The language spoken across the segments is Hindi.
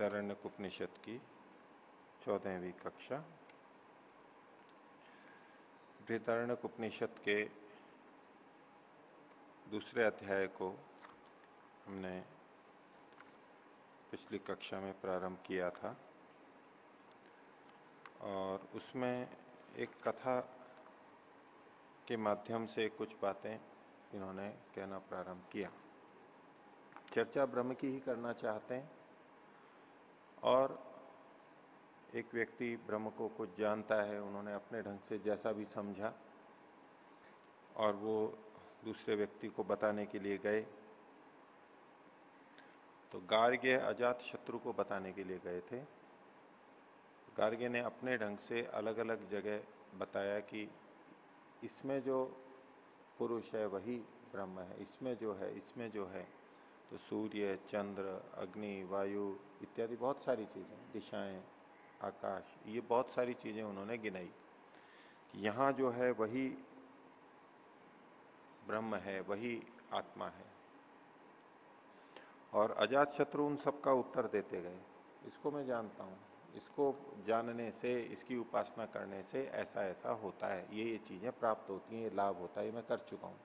वेदारण्य उपनिषद की चौदहवीं कक्षा। वृदारण्य उपनिषद के दूसरे अध्याय को हमने पिछली कक्षा में प्रारंभ किया था और उसमें एक कथा के माध्यम से कुछ बातें इन्होंने कहना प्रारंभ किया। चर्चा ब्रह्म की ही करना चाहते हैं। और एक व्यक्ति ब्रह्म को कुछ जानता है, उन्होंने अपने ढंग से जैसा भी समझा और वो दूसरे व्यक्ति को बताने के लिए गए। तो गार्ग्य अजात शत्रु को बताने के लिए गए थे। गार्ग्य ने अपने ढंग से अलग अलग जगह बताया कि इसमें जो पुरुष है, वही ब्रह्म है। इसमें जो है, इसमें जो है तो सूर्य, चंद्र, अग्नि, वायु इत्यादि बहुत सारी चीज़ें, दिशाएँ, आकाश, ये बहुत सारी चीज़ें उन्होंने गिनाई। यहाँ जो है वही ब्रह्म है, वही आत्मा है। और अजात शत्रु उन सबका उत्तर देते गए। इसको मैं जानता हूँ। इसको जानने से, इसकी उपासना करने से ऐसा ऐसा होता है। ये ये चीज़ें प्राप्त होती हैं, ये लाभ होता है, ये मैं कर चुका हूँ।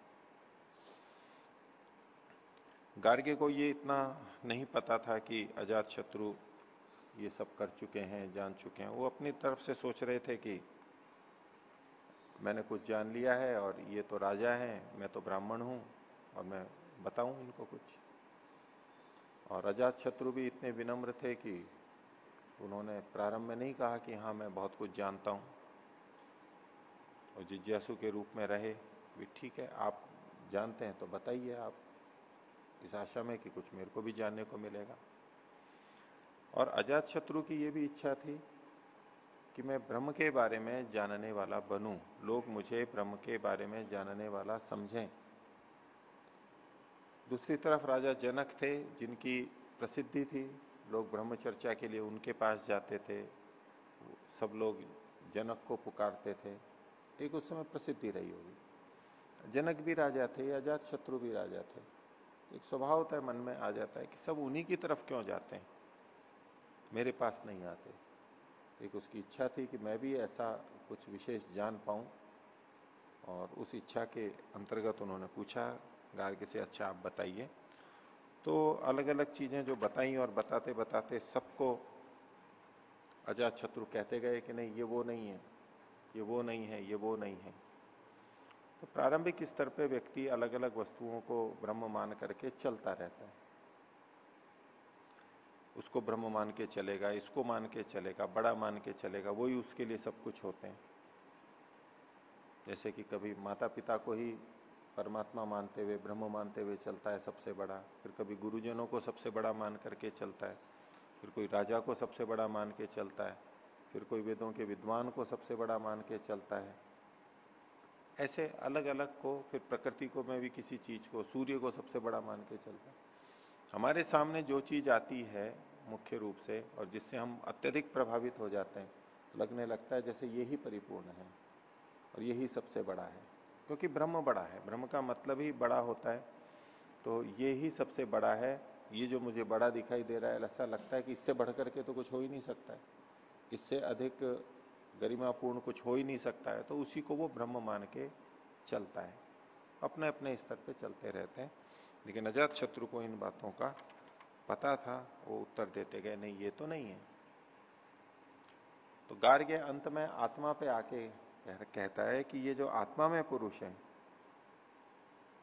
गार्गे को ये इतना नहीं पता था कि अजात शत्रु ये सब कर चुके हैं, जान चुके हैं। वो अपनी तरफ़ से सोच रहे थे कि मैंने कुछ जान लिया है और ये तो राजा है, मैं तो ब्राह्मण हूँ और मैं बताऊँ इनको कुछ। और अजात शत्रु भी इतने विनम्र थे कि उन्होंने प्रारंभ में नहीं कहा कि हाँ मैं बहुत कुछ जानता हूँ और जिज्ञासु के रूप में रहे भी ठीक है, आप जानते हैं तो बताइए आप। इस आशा में कि कुछ मेरे को भी जानने को मिलेगा। और अजात शत्रु की यह भी इच्छा थी कि मैं ब्रह्म के बारे में जानने वाला बनूं। लोग मुझे ब्रह्म के बारे में जानने वाला समझें। दूसरी तरफ़ राजा जनक थे, जिनकी प्रसिद्धि थी। लोग ब्रह्म चर्चा के लिए उनके पास जाते थे। सब लोग जनक को पुकारते थे। एक उस समय प्रसिद्धि रही होगी। जनक भी राजा थे, अजात शत्रु भी राजा थे। एक स्वभाव होता है, मन में आ जाता है कि सब उन्हीं की तरफ़ क्यों जाते हैं? मेरे पास नहीं आते। एक उसकी इच्छा थी कि मैं भी ऐसा कुछ विशेष जान पाऊँ और उस इच्छा के अंतर्गत उन्होंने पूछा गार्ग से अच्छा आप बताइए। तो अलग अलग चीज़ें जो बताई और बताते बताते सबको अजात शत्रु कहते गए कि नहीं, ये वो नहीं है, ये वो नहीं है, ये वो नहीं है। तो प्रारंभिक स्तर पे व्यक्ति अलग अलग वस्तुओं को ब्रह्म मान करके चलता रहता है। उसको ब्रह्म मान के चलेगा, इसको मान के चलेगा, बड़ा मान के चलेगा वही उसके लिए सब कुछ होते हैं। जैसे कि कभी माता पिता को ही परमात्मा मानते हुए, ब्रह्म मानते हुए चलता है सबसे बड़ा, फिर कभी गुरुजनों को सबसे बड़ा मान करके चलता है, फिर कोई राजा को सबसे बड़ा मान के चलता है, फिर कोई वेदों के विद्वान को सबसे बड़ा मान के चलता है। ऐसे अलग अलग को, फिर प्रकृति को मैं भी किसी चीज़ को, सूर्य को सबसे बड़ा मान के चलता हमारे सामने जो चीज़ आती है मुख्य रूप से, और जिससे हम अत्यधिक प्रभावित हो जाते हैं, लगने लगता है जैसे यही परिपूर्ण है, और यही सबसे बड़ा है। क्योंकि ब्रह्म बड़ा है, ब्रह्म का मतलब ही बड़ा होता है। तो ये ही सबसे बड़ा है, ये जो मुझे बड़ा दिखाई दे रहा है, ऐसा लगता है कि इससे बढ़कर के तो कुछ हो ही नहीं सकता है। इससे अधिक गरिमापूर्ण कुछ हो ही नहीं सकता है तो उसी को वो ब्रह्म मान के चलता है। अपने अपने स्तर पे चलते रहते हैं। लेकिन अजात शत्रु को इन बातों का पता था, वो उत्तर देते गए, नहीं, ये तो नहीं है। तो गार्ग्य अंत में आत्मा पे आके कहता है कि ये जो आत्मा में पुरुष है,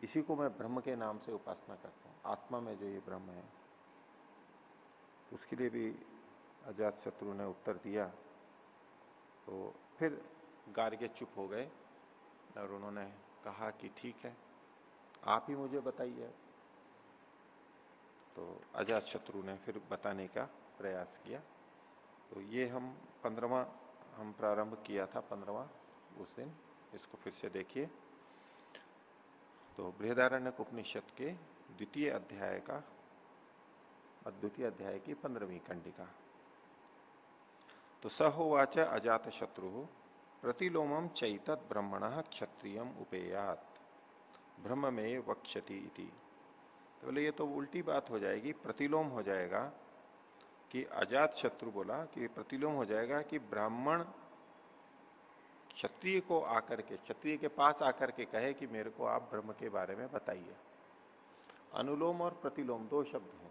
इसी को मैं ब्रह्म के नाम से उपासना करता हूँ। आत्मा में जो ये ब्रह्म है, उसके लिए भी अजात शत्रु ने उत्तर दिया। तो फिर गार्गे चुप हो गए और उन्होंने कहा कि ठीक है, आप ही मुझे बताइए। तो अजात शत्रु ने फिर बताने का प्रयास किया। तो ये हम पंद्रवा, हम प्रारंभ किया था पंद्रवा उस दिन, इसको फिर से देखिए। तो बृहदारण्य उपनिषद के द्वितीय अध्याय का द्वितीय अध्याय की पंद्रहवीं कंडिका तो सहोवाच अजात शत्रु प्रतिलोमम चैतत ब्रह्मण क्षत्रियम उपेयात। ब्रह्म में वक्षति इति। तो बोले, ये तो उल्टी बात हो जाएगी, प्रतिलोम हो जाएगा कि अजात शत्रु बोला कि प्रतिलोम हो जाएगा कि ब्राह्मण क्षत्रिय को आकर के, क्षत्रिय के पास आकर के कहे कि मेरे को आप ब्रह्म के बारे में बताइए। अनुलोम और प्रतिलोम दो शब्द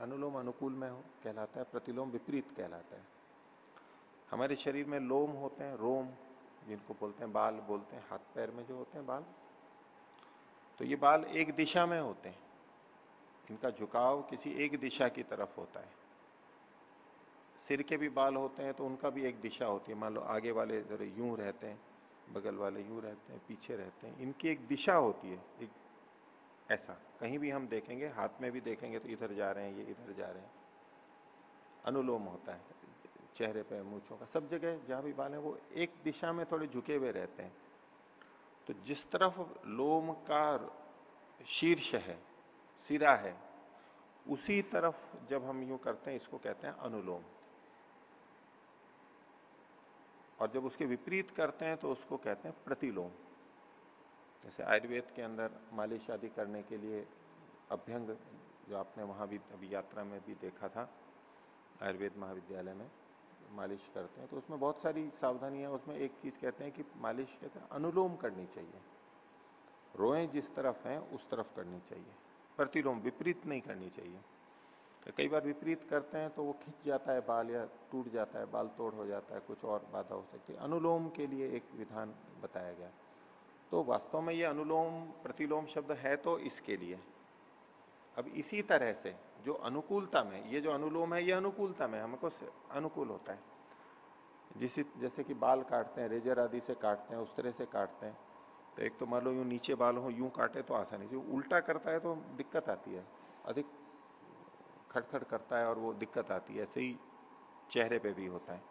अनुलोम अनुकूल में हो, कहलाता है, प्रतिलोम विपरीत कहलाता है। हमारे शरीर में लोम होते हैं, रोम, जिनको बोलते हैं बाल, बोलते हैं हाथ पैर में जो होते हैं बाल तो ये बाल एक दिशा में होते हैं। इनका झुकाव किसी एक दिशा की तरफ़ होता है। सिर के भी बाल होते हैं तो उनका भी एक दिशा होती है। मान लो आगे वाले जरा यूँ रहते हैं, बगल वाले यूँ रहते हैं, पीछे रहते हैं, इनकी एक दिशा होती है, एक ऐसा। कहीं भी हम देखेंगे, हाथ में भी देखेंगे तो इधर जा रहे हैं, ये इधर जा रहे हैं। अनुलोम होता है, चेहरे पे, मूछों का। सब जगह जहाँ भी बाल है, वो एक दिशा में थोड़े झुके हुए रहते हैं। तो जिस तरफ़ लोम का शीर्ष है, सिरा है, उसी तरफ़ जब हम यूँ करते हैं, इसको कहते हैं अनुलोम। और जब उसके विपरीत करते हैं तो उसको कहते हैं प्रतिलोम। जैसे आयुर्वेद के अंदर मालिश आदि करने के लिए अभ्यंग, जो आपने वहाँ भी अभी यात्रा में भी देखा था, आयुर्वेद महाविद्यालय में मालिश करते हैं तो उसमें बहुत सारी सावधानियाँ उसमें एक चीज़ कहते हैं कि मालिश कहते हैं अनुलोम करनी चाहिए। रोए जिस तरफ़ हैं, उस तरफ़ करनी चाहिए। प्रतिलोम विपरीत नहीं करनी चाहिए। तो कई बार विपरीत करते हैं तो वो खिंच जाता है बाल या टूट जाता है, बाल तोड़ हो जाता है, कुछ और बाधा हो सकती है। अनुलोम के लिए एक विधान बताया गया। तो वास्तव में ये अनुलोम प्रतिलोम शब्द है तो इसके लिए। अब इसी तरह से जो अनुकूलता में, ये जो अनुलोम है, ये अनुकूलता में हमको अनुकूल होता है। जिस जैसे कि बाल काटते हैं, रेजर आदि से काटते हैं, उस तरह से काटते हैं। तो एक तो मान लो यूँ नीचे बाल हो, यूँ काटे तो आसानी जो उल्टा करता है तो दिक्कत आती है। अधिक खटखट करता है और वो दिक्कत आती है। ऐसे ही चेहरे पे भी होता है।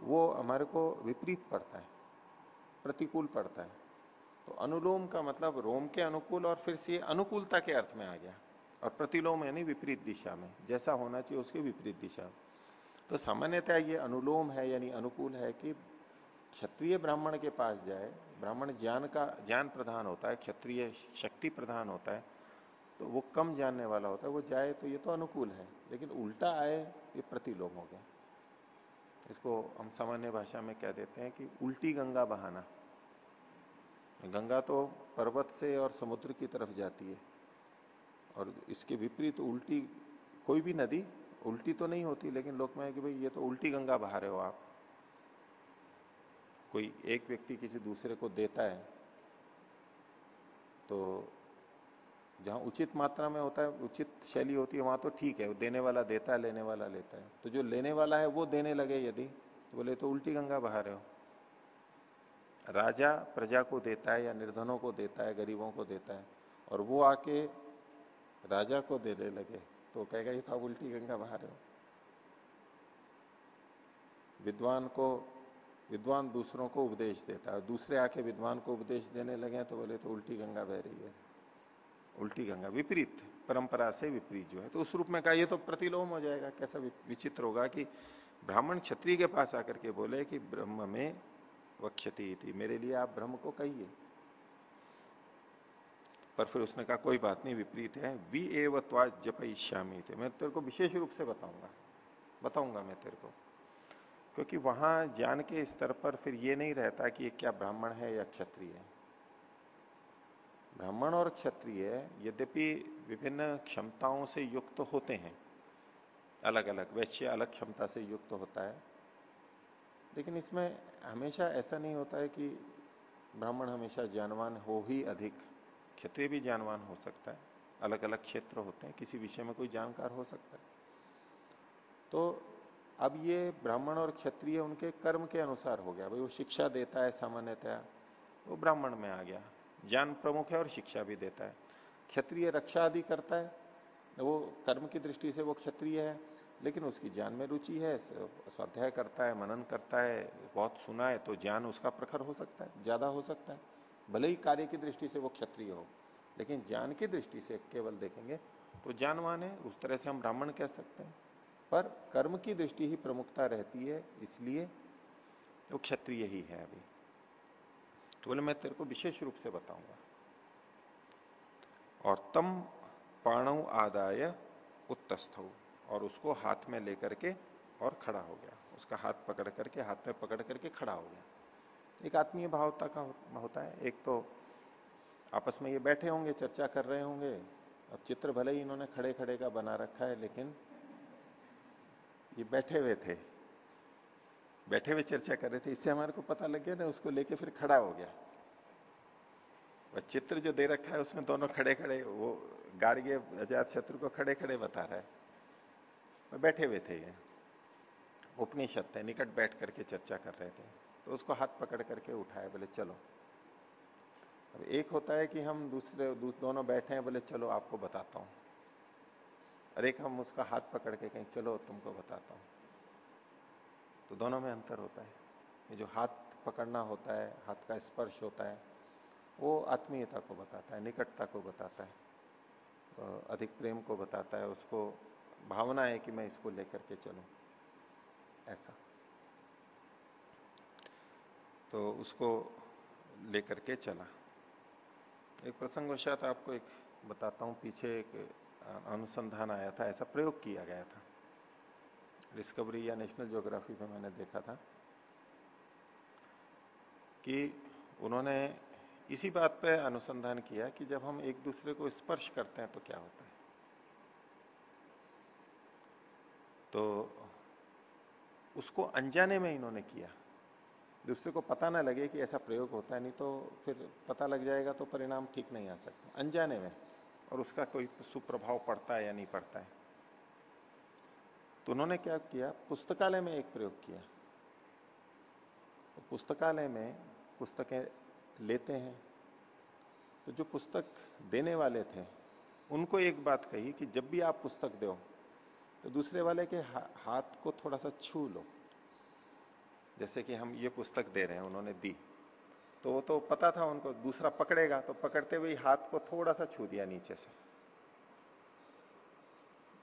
वो हमारे को विपरीत पड़ता है। प्रतिकूल पड़ता है। तो अनुलोम का मतलब रोम के अनुकूल और फिर से अनुकूलता के अर्थ में आ गया। और प्रतिलोम यानी विपरीत दिशा में, जैसा होना चाहिए उसके विपरीत दिशा। तो सामान्यतः ये अनुलोम है यानी अनुकूल है कि क्षत्रिय ब्राह्मण के पास जाए, ब्राह्मण ज्ञान का, ज्ञान प्रधान होता है, क्षत्रिय शक्ति प्रधान होता है तो वो कम जानने वाला होता है, वो जाए तो ये तो अनुकूल है। लेकिन उल्टा आए, ये प्रतिलोम हो गया। इसको हम सामान्य भाषा में कह देते हैं कि उल्टी गंगा बहाना। गंगा तो पर्वत से और समुद्र की तरफ़ जाती है। और इसके विपरीत उल्टी कोई भी नदी, उल्टी तो नहीं होती, लेकिन लोग में है कि भाई, ये तो उल्टी गंगा बहा रहे हो आप। कोई एक व्यक्ति किसी दूसरे को देता है तो जहाँ उचित मात्रा में होता है, उचित शैली होती है, वहाँ तो ठीक है देने वाला देता है, लेने वाला लेता है। तो जो लेने वाला है, वो देने लगे यदि तो बोले तो उल्टी गंगा बहा रहे हो राजा प्रजा को देता है या निर्धनों को देता है, गरीबों को देता है, और वो आके राजा को देने लगे तो कहेगा, ये था उल्टी गंगा बहा रहे हो। विद्वान को, विद्वान दूसरों को उपदेश देता है दूसरे आके विद्वान को उपदेश देने लगे तो बोले तो उल्टी गंगा बह रही है। उल्टी गंगा, विपरीत, परंपरा से विपरीत जो है तो उस रूप में कहा, ये तो प्रतिलोम हो जाएगा। कैसा विचित्र होगा कि ब्राह्मण क्षत्रिय के पास आकर के बोले कि ब्रह्म में वक्षति थी मेरे लिए आप ब्रह्म को कहिए। पर फिर उसने कहा, कोई बात नहीं, विपरीत है। वी एव जपयिष्यामी थे मैं तेरे को विशेष रूप से बताऊँगा। बताऊँगा मैं तेरे को। क्योंकि वहाँ ज्ञान के स्तर पर फिर ये नहीं रहता कि ये क्या ब्राह्मण है या क्षत्रिय है। ब्राह्मण और क्षत्रिय यद्यपि विभिन्न क्षमताओं से युक्त होते हैं। अलग अलग वैश्य अलग क्षमता से युक्त होता है। लेकिन इसमें हमेशा ऐसा नहीं होता है कि ब्राह्मण हमेशा ज्ञानवान हो ही अधिक। क्षत्रिय भी ज्ञानवान हो सकता है। अलग अलग क्षेत्र होते हैं, किसी विषय में कोई जानकार हो सकता है। तो अब ये ब्राह्मण और क्षत्रिय उनके कर्म के अनुसार हो गया। भाई वो शिक्षा देता है सामान्यतया, वो ब्राह्मण में आ गया। ज्ञान प्रमुख है और शिक्षा भी देता है। क्षत्रिय रक्षा आदि करता है, वो कर्म की दृष्टि से वो क्षत्रिय है। लेकिन उसकी ज्ञान में रुचि है, स्वाध्याय करता है, मनन करता है, बहुत सुना है तो ज्ञान उसका प्रखर हो सकता है, ज़्यादा हो सकता है। भले ही कार्य की दृष्टि से वो क्षत्रिय हो, लेकिन ज्ञान की दृष्टि से केवल देखेंगे तो ज्ञानवान है, उस तरह से हम ब्राह्मण कह सकते हैं। पर कर्म की दृष्टि ही प्रमुखता रहती है, इसलिए वो क्षत्रिय ही है अभी। तो बोले, मैं तेरे को विशेष रूप से बताऊँगा। और तम पाणव आदाय उत्तस्थ। और उसको हाथ में लेकर के और खड़ा हो गया। उसका हाथ पकड़ करके, हाथ में पकड़ करके खड़ा हो गया। एक आत्मीय भावता का होता है। एक तो आपस में ये बैठे होंगे, चर्चा कर रहे होंगे। अब चित्र भले ही इन्होंने खड़े खड़े का बना रखा है, लेकिन ये बैठे हुए थे। बैठे हुए चर्चा कर रहे थे। इससे हमारे को पता लग गया ना, उसको लेके फिर खड़ा हो गया। वह चित्र जो दे रखा है, उसमें दोनों खड़े खड़े वो गार्गे अजात शत्रु को खड़े खड़े बता रहा है। बैठे हुए थे ये। उपनिषद थे, निकट बैठ करके चर्चा कर रहे थे। तो उसको हाथ पकड़ करके उठाए बोले, चलो। अब एक होता है कि हम दूसरे दोनों बैठे हैं, बोले, चलो, आपको बताता हूँ। और एक हम उसका हाथ पकड़ के कहीं, चलो, तुमको बताता हूँ। तो दोनों में अंतर होता है। ये जो हाथ पकड़ना होता है, हाथ का स्पर्श होता है, वो आत्मीयता को बताता है, निकटता को बताता है अधिक प्रेम को बताता है, उसको भावना है कि मैं इसको लेकर के चलूँ। ऐसा। तो उसको लेकर के चला। एक प्रसंगवशात आपको एक बताता हूँ, पीछे एक अनुसंधान आया था, ऐसा प्रयोग किया गया था। डिस्कवरी या नेशनल ज्योग्राफी में मैंने देखा था कि उन्होंने इसी बात पर अनुसंधान किया कि जब हम एक दूसरे को स्पर्श करते हैं तो क्या होता है? तो उसको अनजाने में इन्होंने किया। दूसरे को पता ना लगे कि ऐसा प्रयोग होता है, नहीं तो फिर पता लग जाएगा तो परिणाम ठीक नहीं आ सकता। अनजाने में। और उसका कोई सुप्रभाव पड़ता है या नहीं पड़ता है। तो उन्होंने क्या किया? पुस्तकालय में एक प्रयोग किया। तो पुस्तकालय में पुस्तकें लेते हैं। तो जो पुस्तक देने वाले थे, उनको एक बात कही कि जब भी आप पुस्तक दो तो दूसरे वाले के हाथ को थोड़ा सा छू लो। जैसे कि हम ये पुस्तक दे रहे हैं, उन्होंने दी। तो वो तो पता था उनको, दूसरा पकड़ेगा तो पकड़ते हुए हाथ को थोड़ा सा छू दिया नीचे से।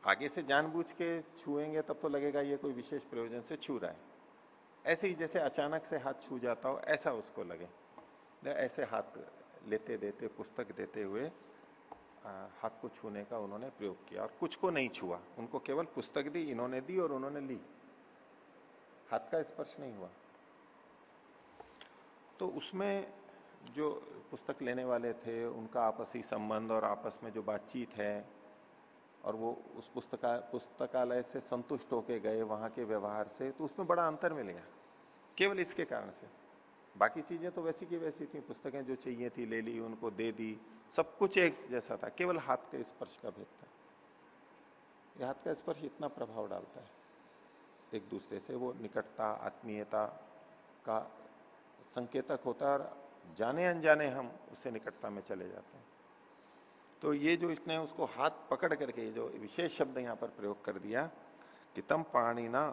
आगे से जानबूझ के छुएँगे, तब तो लगेगा ये कोई विशेष प्रयोजन से छू रहा है। ऐसे ही जैसे अचानक से हाथ छू जाता हो, ऐसा उसको लगे। ऐसे हाथ लेते देते पुस्तक देते हुए हाथ को छूने का उन्होंने प्रयोग किया और कुछ को नहीं छुआ। उनको केवल पुस्तक दी, इन्होंने दी और उन्होंने ली। हाथ का स्पर्श नहीं हुआ। तो उसमें जो पुस्तक लेने वाले थे, उनका आपसी संबंध और आपस में जो बातचीत है और वो उस पुस्तका, पुस्तकालय से संतुष्ट होके गए वहाँ के व्यवहार से तो उसमें बड़ा अंतर मिल गया। केवल इसके कारण से। बाकी चीज़ें तो वैसी की वैसी थी। पुस्तकें जो चाहिए थी, ले ली, उनको दे दी। सब कुछ एक जैसा था, केवल हाथ के स्पर्श का भेद था। हाथ का स्पर्श इतना प्रभाव डालता है, एक दूसरे से वो निकटता, आत्मीयता का संकेतक होता है और जाने अनजाने हम उससे निकटता में चले जाते हैं। तो ये जो इसने उसको हाथ पकड़ करके जो विशेष शब्द यहाँ पर प्रयोग कर दिया कि तम पाणी ना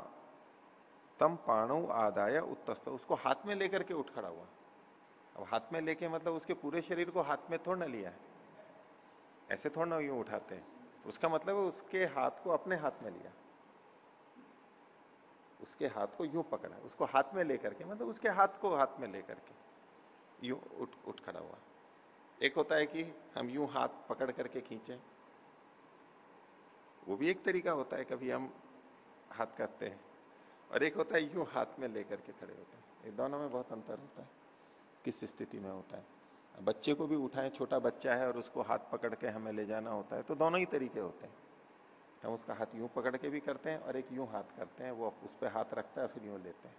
तम पाणु आदाय उत्तस्त, उसको हाथ में लेकर के उठ खड़ा हुआ। अब हाथ में लेके मतलब उसके पूरे शरीर को हाथ में थोड़ा ना लिया है। ऐसे थोड़ा ना यूँ उठाते हैं। उसका मतलब है उसके हाथ को अपने हाथ में लिया। उसके हाथ को यूँ पकड़ा, उसको हाथ में लेकर के मतलब उसके हाथ को हाथ में लेकर के यूँ उठ उठ खड़ा हुआ। एक होता है कि हम यूँ हाथ पकड़ करके खींचे। वो भी एक तरीका होता है, कभी हम हाथ करते हैं। और एक होता है यूँ हाथ में लेकर के खड़े होते हैं। ये दोनों में बहुत अंतर होता है। किस स्थिति में होता है। बच्चे को भी उठाएँ, छोटा बच्चा है और उसको हाथ पकड़ के हमें ले जाना होता है तो दोनों ही तरीके होते हैं। हम उसका हाथ यूँ पकड़ के भी करते हैं और एक यूँ हाथ करते हैं, वो उस पर हाथ रखता है फिर यूँ लेते हैं।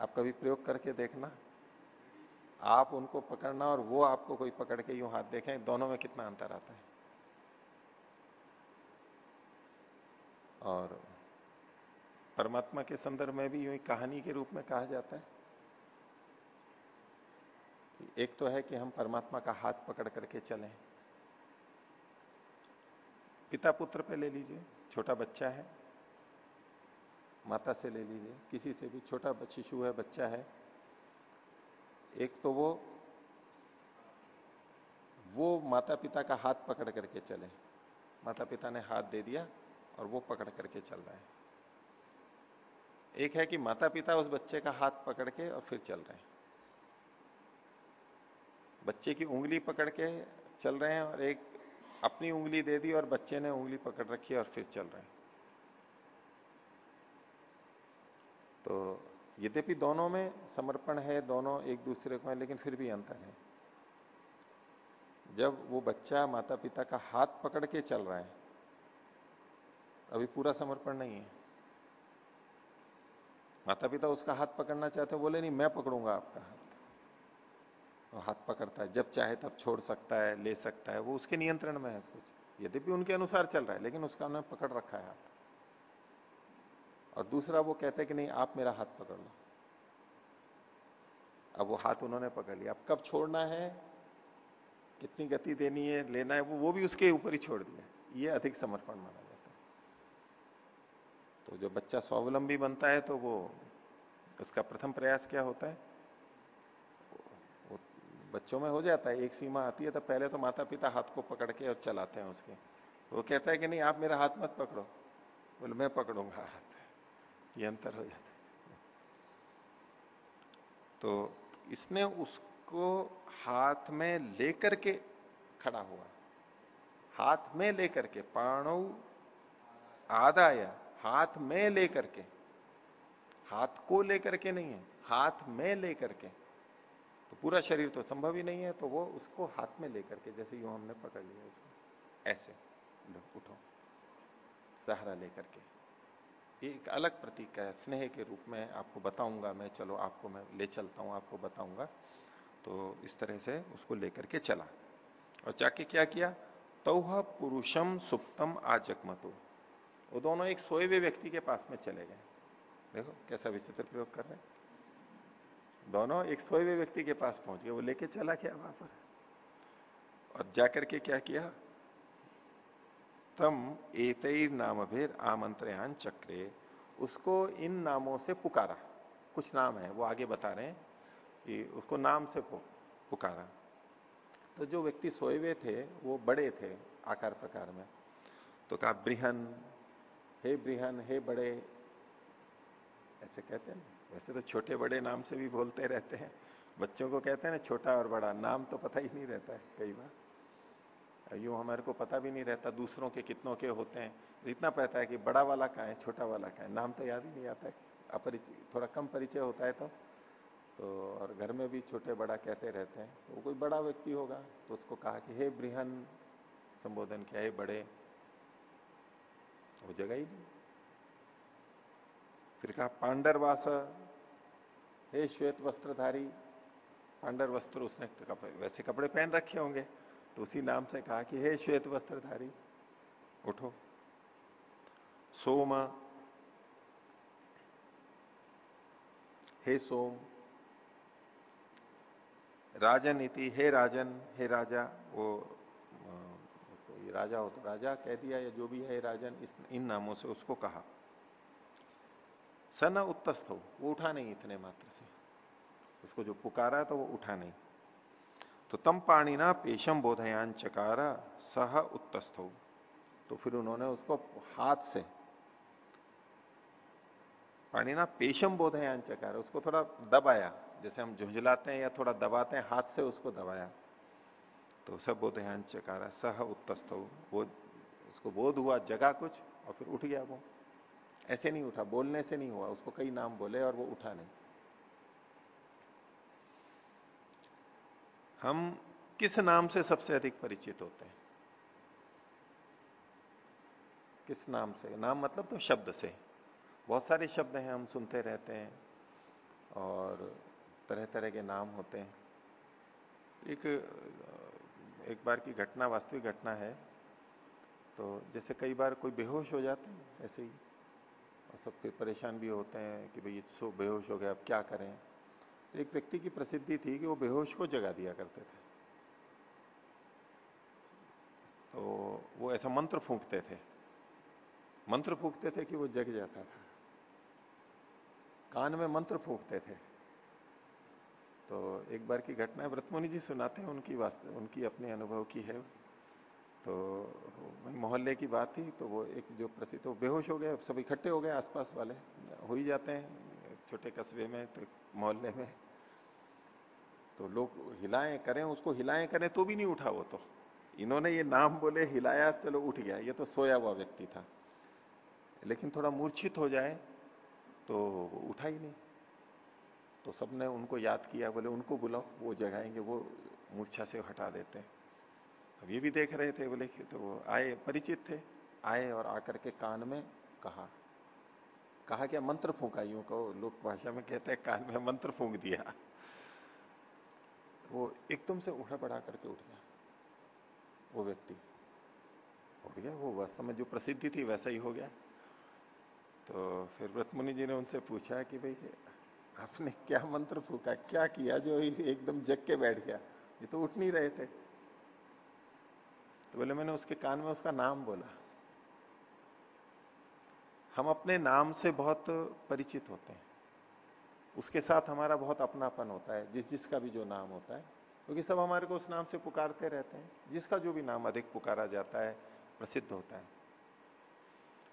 आप कभी प्रयोग करके देखना। आप उनको पकड़ना और वो आपको कोई पकड़ के यूँ हाथ देखें, दोनों में कितना अंतर आता है। और परमात्मा के संदर्भ में भी यूँ कहानी के रूप में कहा जाता है। एक तो है कि हम परमात्मा का हाथ पकड़ करके चले। पिता पुत्र पे ले लीजिए, छोटा बच्चा है, माता से ले लीजिए, किसी से भी छोटा शिशु है, बच्चा है, एक तो वो वो माता पिता का हाथ पकड़ करके चले। माता पिता ने हाथ दे दिया और वो पकड़ करके चल रहा है। एक है कि माता पिता उस बच्चे का हाथ पकड़ के और फिर चल रहे हैं। बच्चे की उंगली पकड़ के चल रहे हैं और एक अपनी उंगली दे दी और बच्चे ने उंगली पकड़ रखी और फिर चल रहे हैं। तो यद्यपि दोनों में समर्पण है, दोनों एक दूसरे को है, लेकिन फिर भी अंतर है। जब वो बच्चा माता पिता का हाथ पकड़ के चल रहा है, अभी पूरा समर्पण नहीं है। माता पिता उसका हाथ पकड़ना चाहते बोले, नहीं, मैं पकड़ूँगा आपका हाथ. तो हाथ पकड़ता है, जब चाहे तब छोड़ सकता है, ले सकता है, वो उसके नियंत्रण में है कुछ। यद्यपि उनके अनुसार चल रहा है, लेकिन उसका उन्होंने पकड़ रखा है हाथ। और दूसरा वो कहते हैं कि, नहीं, आप मेरा हाथ पकड़ लो। अब वो हाथ उन्होंने पकड़ लिया। अब कब छोड़ना है, कितनी गति देनी है, लेना है, वो वो भी उसके ऊपर ही छोड़ दिया। ये अधिक समर्पण माना तो जो बच्चा स्वावलंबी बनता है तो वो उसका प्रथम प्रयास क्या होता है? वो बच्चों में हो जाता है, एक सीमा आती है तो पहले तो माता पिता हाथ को पकड़ के और चलाते हैं उसके। वो कहता है कि नहीं, आप मेरा हाथ मत पकड़ो। बोले, मैं पकड़ूँगा हाथ। ये अंतर हो जाता है। तो इसने उसको हाथ में लेकर के खड़ा हुआ। हाथ में लेकर के, पाणु आदाय। हाथ में लेकर के। हाथ को लेकर के नहीं है, हाथ में लेकर के। तो पूरा शरीर तो संभव ही नहीं है तो वो उसको हाथ में लेकर के, जैसे यूँ हमने पकड़ लिया उसको। ऐसे उठो। सहारा लेकर के। एक अलग प्रतीक है, स्नेह के रूप में आपको बताऊँगा मैं, चलो आपको मैं ले चलता हूँ, आपको बताऊँगा। तो इस तरह से उसको लेकर के चला। और जाके क्या किया? तौह पुरुषम सुप्तम आजकमतो। वो दोनों एक सोए हुए व्यक्ति के पास में चले गए। देखो कैसा विचित्र प्रयोग कर रहे दोनों एक सोए हुए व्यक्ति के पास पहुँच गए। वो लेके चला क्या वहाँ पर। और जाकर के क्या किया? तम एत नाम भेद आमंत्रयान चक्रे। उसको इन नामों से पुकारा। कुछ नाम है, वो आगे बता रहे हैं कि उसको नाम से पुकारा। तो जो व्यक्ति सोए हुए थे, वो बड़े थे आकार प्रकार में। तो कहा, बृहन हे बृहन, हे बड़े। ऐसे कहते हैं वैसे तो छोटे बड़े नाम से भी बोलते रहते हैं। बच्चों को कहते हैं ना, छोटा और बड़ा। नाम तो पता ही नहीं रहता है, कई बार। यूँ हमारे को पता भी नहीं रहता, दूसरों के कितनों के होते हैं। इतना पता है कि बड़ा वाला का है, छोटा वाला का है। नाम तो याद ही नहीं आता है। अपरिचय थोड़ा कम परिचय होता है तो। तो और घर में भी छोटे बड़ा कहते रहते हैं। तो कोई बड़ा व्यक्ति होगा तो उसको कहा कि, हे बृहन, संबोधन किया, हे बड़े। वो जगह ही नहीं। फिर कहा, पांडरवास, हे श्वेत वस्त्रधारी, पांडर वस्त्र उसने कपड़े वैसे कपड़े पहन रखे होंगे तो उसी नाम से कहा कि, हे श्वेत वस्त्रधारी, उठो। सोम, हे सोम, राजन इति, हे राजन, हे राजा, वो ये राजा हो तो राजा कह दिया या जो भी है राजन इस, इन नामों से उसको कहा। सन उत्तस्थ हो, वो उठा नहीं इतने मात्र से। उसको जो पुकारा तो वो उठा नहीं। तो तम पाणी ना पेशम बोधयान चकारा, सह उत्तस्थ हो। तो फिर उन्होंने उसको हाथ से पाणी ना पेशम बोधयान चकारा, उसको थोड़ा दबाया, जैसे हम झुंझलाते हैं या थोड़ा दबाते हैं, हाथ से उसको दबाया। तो सब बोधयान चकारा, सह उत्तस्त वो उसको बोध हुआ, जगा कुछ, और फिर उठ गया वो। ऐसे नहीं उठा, बोलने से नहीं हुआ, उसको कई नाम बोले और वो उठा नहीं। हम किस नाम से सबसे अधिक परिचित होते हैं? किस नाम से? नाम मतलब तो शब्द से। बहुत सारे शब्द हैं, हम सुनते रहते हैं, और तरह तरह के नाम होते हैं। एक एक बार की घटना, वास्तविक घटना है तो जैसे कई बार कोई बेहोश हो जाते हैं, ऐसे ही। और सब फिर परेशान भी होते हैं कि भाई सो, बेहोश हो गया अब क्या करें? तो एक व्यक्ति की प्रसिद्धि थी कि वो बेहोश को जगा दिया करते थे। तो वो ऐसा मंत्र फूंकते थे। मंत्र फूंकते थे कि वो जग जाता था। कान में मंत्र फूंकते थे। तो एक बार की घटना व्रतमुनि जी सुनाते हैं, उनकी उनकी अपने अनुभव की है। तो मोहल्ले की बात थी तो वो एक जो प्रसिद्ध तो बेहोश हो गए सब इकट्ठे हो गए आसपास वाले। हो ही जाते हैं, छोटे कस्बे में तो मोहल्ले में। तो लोग हिलाएँ करें, उसको हिलाएँ करें तो भी नहीं उठा वो तो। इन्होंने ये नाम बोले, हिलाया, चलो उठ गया। ये तो सोया हुआ व्यक्ति था। लेकिन थोड़ा मूर्छित हो जाए तो उठा ही नहीं। तो सबने उनको याद किया, बोले, उनको बुलाओ, वो जगाएँगे वो मूर्छा से हटा देते हैं। अब ये भी देख रहे थे, बोले तो वो आए, परिचित थे, आए और आकर के कान में कहा। कहा क्या? मंत्र फूका, यूँ कहो, लोक भाषा में कहते हैं, कान में मंत्र फूंक दिया। वो एकदम से उठा पड़ा करके उठ गया, वो व्यक्ति। उठ गया, वो वास्तव में जो प्रसिद्धि थी, वैसा ही हो गया। तो फिर व्रतमुनि जी ने उनसे पूछा कि भाई आपने क्या मंत्र फूका, क्या किया जो एकदम जग के बैठ गया? ये तो उठ नहीं रहे थे। तो बोले, मैंने उसके कान में उसका नाम बोला। हम अपने नाम से बहुत परिचित होते हैं। उसके साथ हमारा बहुत अपनापन होता है, जिस जिसका भी जो नाम होता है। क्योंकि सब हमारे को उस नाम से पुकारते रहते हैं। जिसका जो भी नाम अधिक पुकारा जाता है, प्रसिद्ध होता है।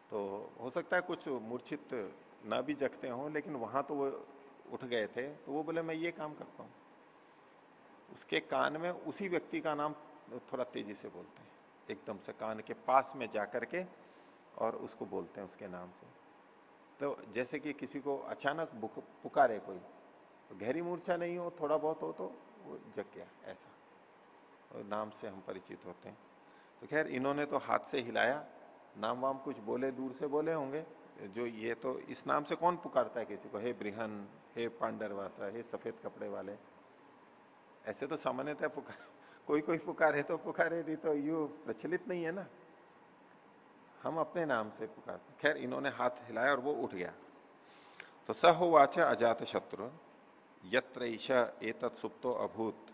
तो हो सकता है कुछ मूर्छित ना भी जगते हो, लेकिन वहाँ तो वो उठ गए थे तो वो बोले, मैं ये काम करता हूँ। उसके कान में उसी व्यक्ति का नाम थोड़ा तेज़ी से बोलते हैं। एकदम से कान के पास में जाकर के और उसको बोलते हैं उसके नाम से। तो जैसे कि किसी को अचानक पुकारे कोई तो गहरी मूर्छा नहीं हो, थोड़ा बहुत हो तो वो जग गया, ऐसा। और नाम से हम परिचित होते हैं। तो खैर, इन्होंने तो हाथ से हिलाया। नाम वाम कुछ बोले, दूर से बोले होंगे। जो ये तो इस नाम से कौन पुकारता है किसी को? हे बृहन हे पांडरवासा, हे सफ़ेद कपड़े वाले। ऐसे तो सामान्यतः पुकार कोई कोई पुकारे तो पुकारे, नहीं तो यू प्रचलित नहीं है ना। हम अपने नाम से पुकारते खैर, इन्होंने हाथ हिलाया और वो उठ गया। तो सहोवाच अजात शत्रु यत्र ईश सुप्तो अभूत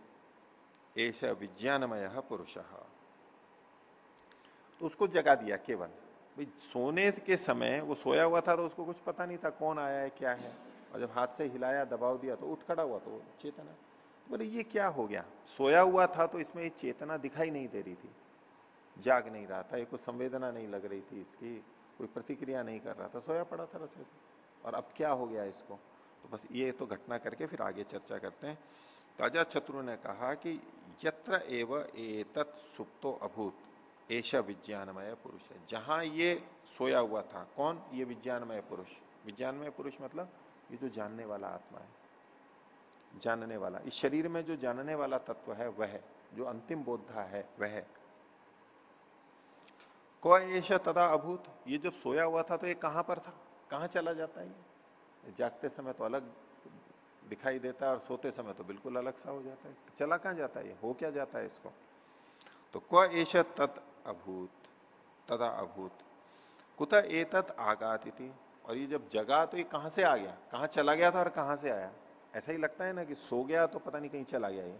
एश विज्ञानमय पुरुष। तो उसको जगा दिया केवल। भाई, सोने के समय वो सोया हुआ था तो उसको कुछ पता नहीं था कौन आया है, क्या है। और जब हाथ से हिलाया, दबाव दिया तो उठ खड़ा हुआ तो चेतना। बोले, ये क्या हो गया? सोया हुआ था तो इसमें ये चेतना दिखाई नहीं दे रही थी। जाग नहीं रहा था, ये कुछ संवेदना नहीं लग रही थी इसकी, कोई प्रतिक्रिया नहीं कर रहा था। सोया पड़ा था रसे से। और अब क्या हो गया इसको? तो बस ये तो घटना करके फिर आगे चर्चा करते हैं। ताज़ा शत्रु ने कहा कि, यत्र एव एतत् सुप्तो अभूत ऐसा विज्ञानमय पुरुष है। जहाँ ये सोया हुआ था, कौन? ये विज्ञानमय पुरुष। विज्ञानमय पुरुष मतलब ये जो जानने वाला आत्मा है, जानने वाला। इस शरीर में जो जानने वाला तत्व है, वह जो अंतिम बोधा है, वह को ऐसा तदा अभूत। ये जब सोया हुआ था तो ये कहाँ पर था? कहाँ चला जाता है जागते समय तो अलग दिखाई देता है और सोते समय तो बिल्कुल अलग सा हो जाता है। चला कहाँ जाता है ये? हो क्या जाता है इसको? तो क्व तत् अभूत, तदा अभूत। कुत एतत् आगात और ये जब जगा तो ये कहाँ से आ गया? कहाँ चला गया था और कहाँ से आया? ऐसा ही लगता है ना कि सो गया तो पता नहीं कहीं चला गया ये।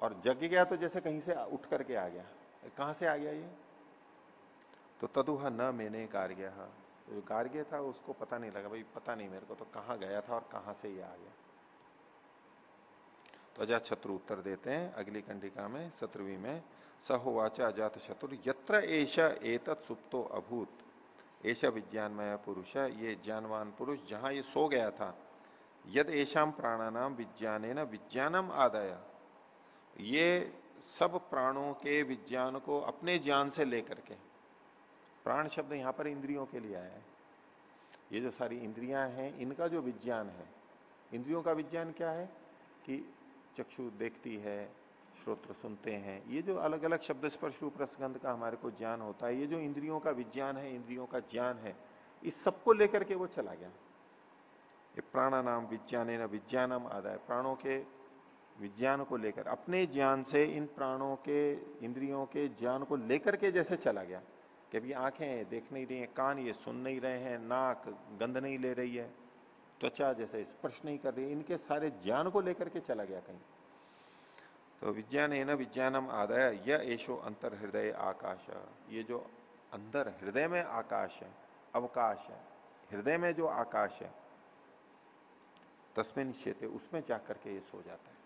और जग गया तो जैसे कहीं से उठ करके आ गया। कहाँ से आ गया ये? तो तदुह न मैंने गार्ग्य। तो जो गार्ग्य था उसको पता नहीं लगा, भाई पता नहीं मेरे को तो कहाँ गया था और कहाँ से ये आ गया। तो अजात शत्रु उत्तर देते हैं अगली कंडिका में सत्रवी में सहोवाच अजात शत्रु यत्र एश एतत् सुप्तो अभूत। ऐसा विज्ञानमय पुरुष है ये ज्ञानवान पुरुष, जहाँ ये सो गया था, यद ऐशाम प्राणानाम विज्ञान न विज्ञानम आदाय। ये सब प्राणों के विज्ञान को अपने ज्ञान से लेकर के, प्राण शब्द यहाँ पर इंद्रियों के लिए आया है। ये जो सारी इंद्रियाँ हैं, इनका जो विज्ञान है, इंद्रियों का विज्ञान क्या है? कि चक्षु देखती है श्रोत्र सुनते हैं। ये जो अलग अलग शब्द स्पर्श रूप रसगंध का हमारे को ज्ञान होता है, ये जो इंद्रियों का विज्ञान है, इंद्रियों का ज्ञान है, इस सबको लेकर के वो चला गया। ये प्राणानाम विज्ञान विज्ञानम आदाय। प्राणों के विज्ञान को लेकर, अपने ज्ञान से इन प्राणों के, इंद्रियों के ज्ञान को लेकर के जैसे चला गया कि अभी आँखें देख नहीं रही हैं, कान ये सुन नहीं रहे हैं, नाक गंध नहीं ले रही है, त्वचा जैसे स्पर्श नहीं कर रही है, इनके सारे ज्ञान को लेकर के चला गया कहीं। तो विज्ञान है ना विज्ञानम आदाय यह ऐशो अंतर हृदय आकाश। ये जो अंदर हृदय में आकाश है, अवकाश है, हृदय में जो आकाश है तस्में क्षेत्र उसमें जाकर के ये सो जाता है।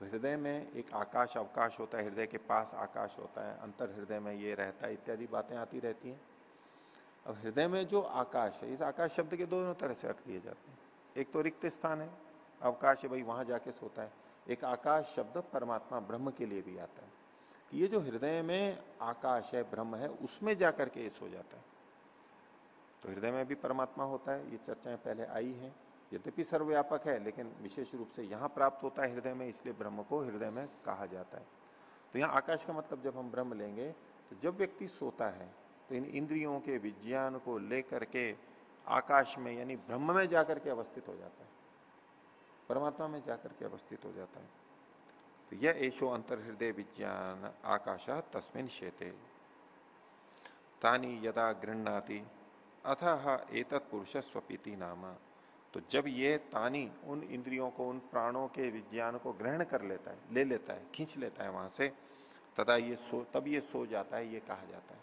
तो हृदय में एक आकाश अवकाश होता है, हृदय के पास आकाश होता है अंतर हृदय में ये रहता है, इत्यादि बातें आती रहती हैं। अब हृदय में जो आकाश है, इस आकाश शब्द के दोनों तरह से अर्थ लिए जाते हैं। एक तो रिक्त स्थान है, अवकाश है, भाई वहाँ जाके सोता है। एक आकाश शब्द परमात्मा ब्रह्म के लिए भी आता है। कि ये जो हृदय में आकाश है, ब्रह्म है, उसमें जाकर के ये सो जाता है। तो हृदय में भी परमात्मा होता है, ये चर्चाएँ पहले आई हैं। यद्यपि सर्वव्यापक है, लेकिन विशेष रूप से यहाँ प्राप्त होता है हृदय में, इसलिए ब्रह्म को हृदय में कहा जाता है। तो यहाँ आकाश का मतलब जब हम ब्रह्म लेंगे तो जब व्यक्ति सोता है तो इन इंद्रियों के, विज्ञान को लेकर के आकाश में, यानी ब्रह्म में जाकर के अवस्थित हो जाता है। परमात्मा में जाकर के अवस्थित हो जाता है। तो यह ऐशो अंतर हृदय विज्ञान आकाश तस्मिन शेते। तानी यदा गृहणाति अथ एतत् पुरुष स्वपीति नामा। तो जब ये तानी उन इंद्रियों को, उन प्राणों के विज्ञान को ग्रहण कर लेता है, ले लेता है, खींच लेता है वहाँ से तथा ये सो, तब ये सो जाता है, ये कहा जाता है।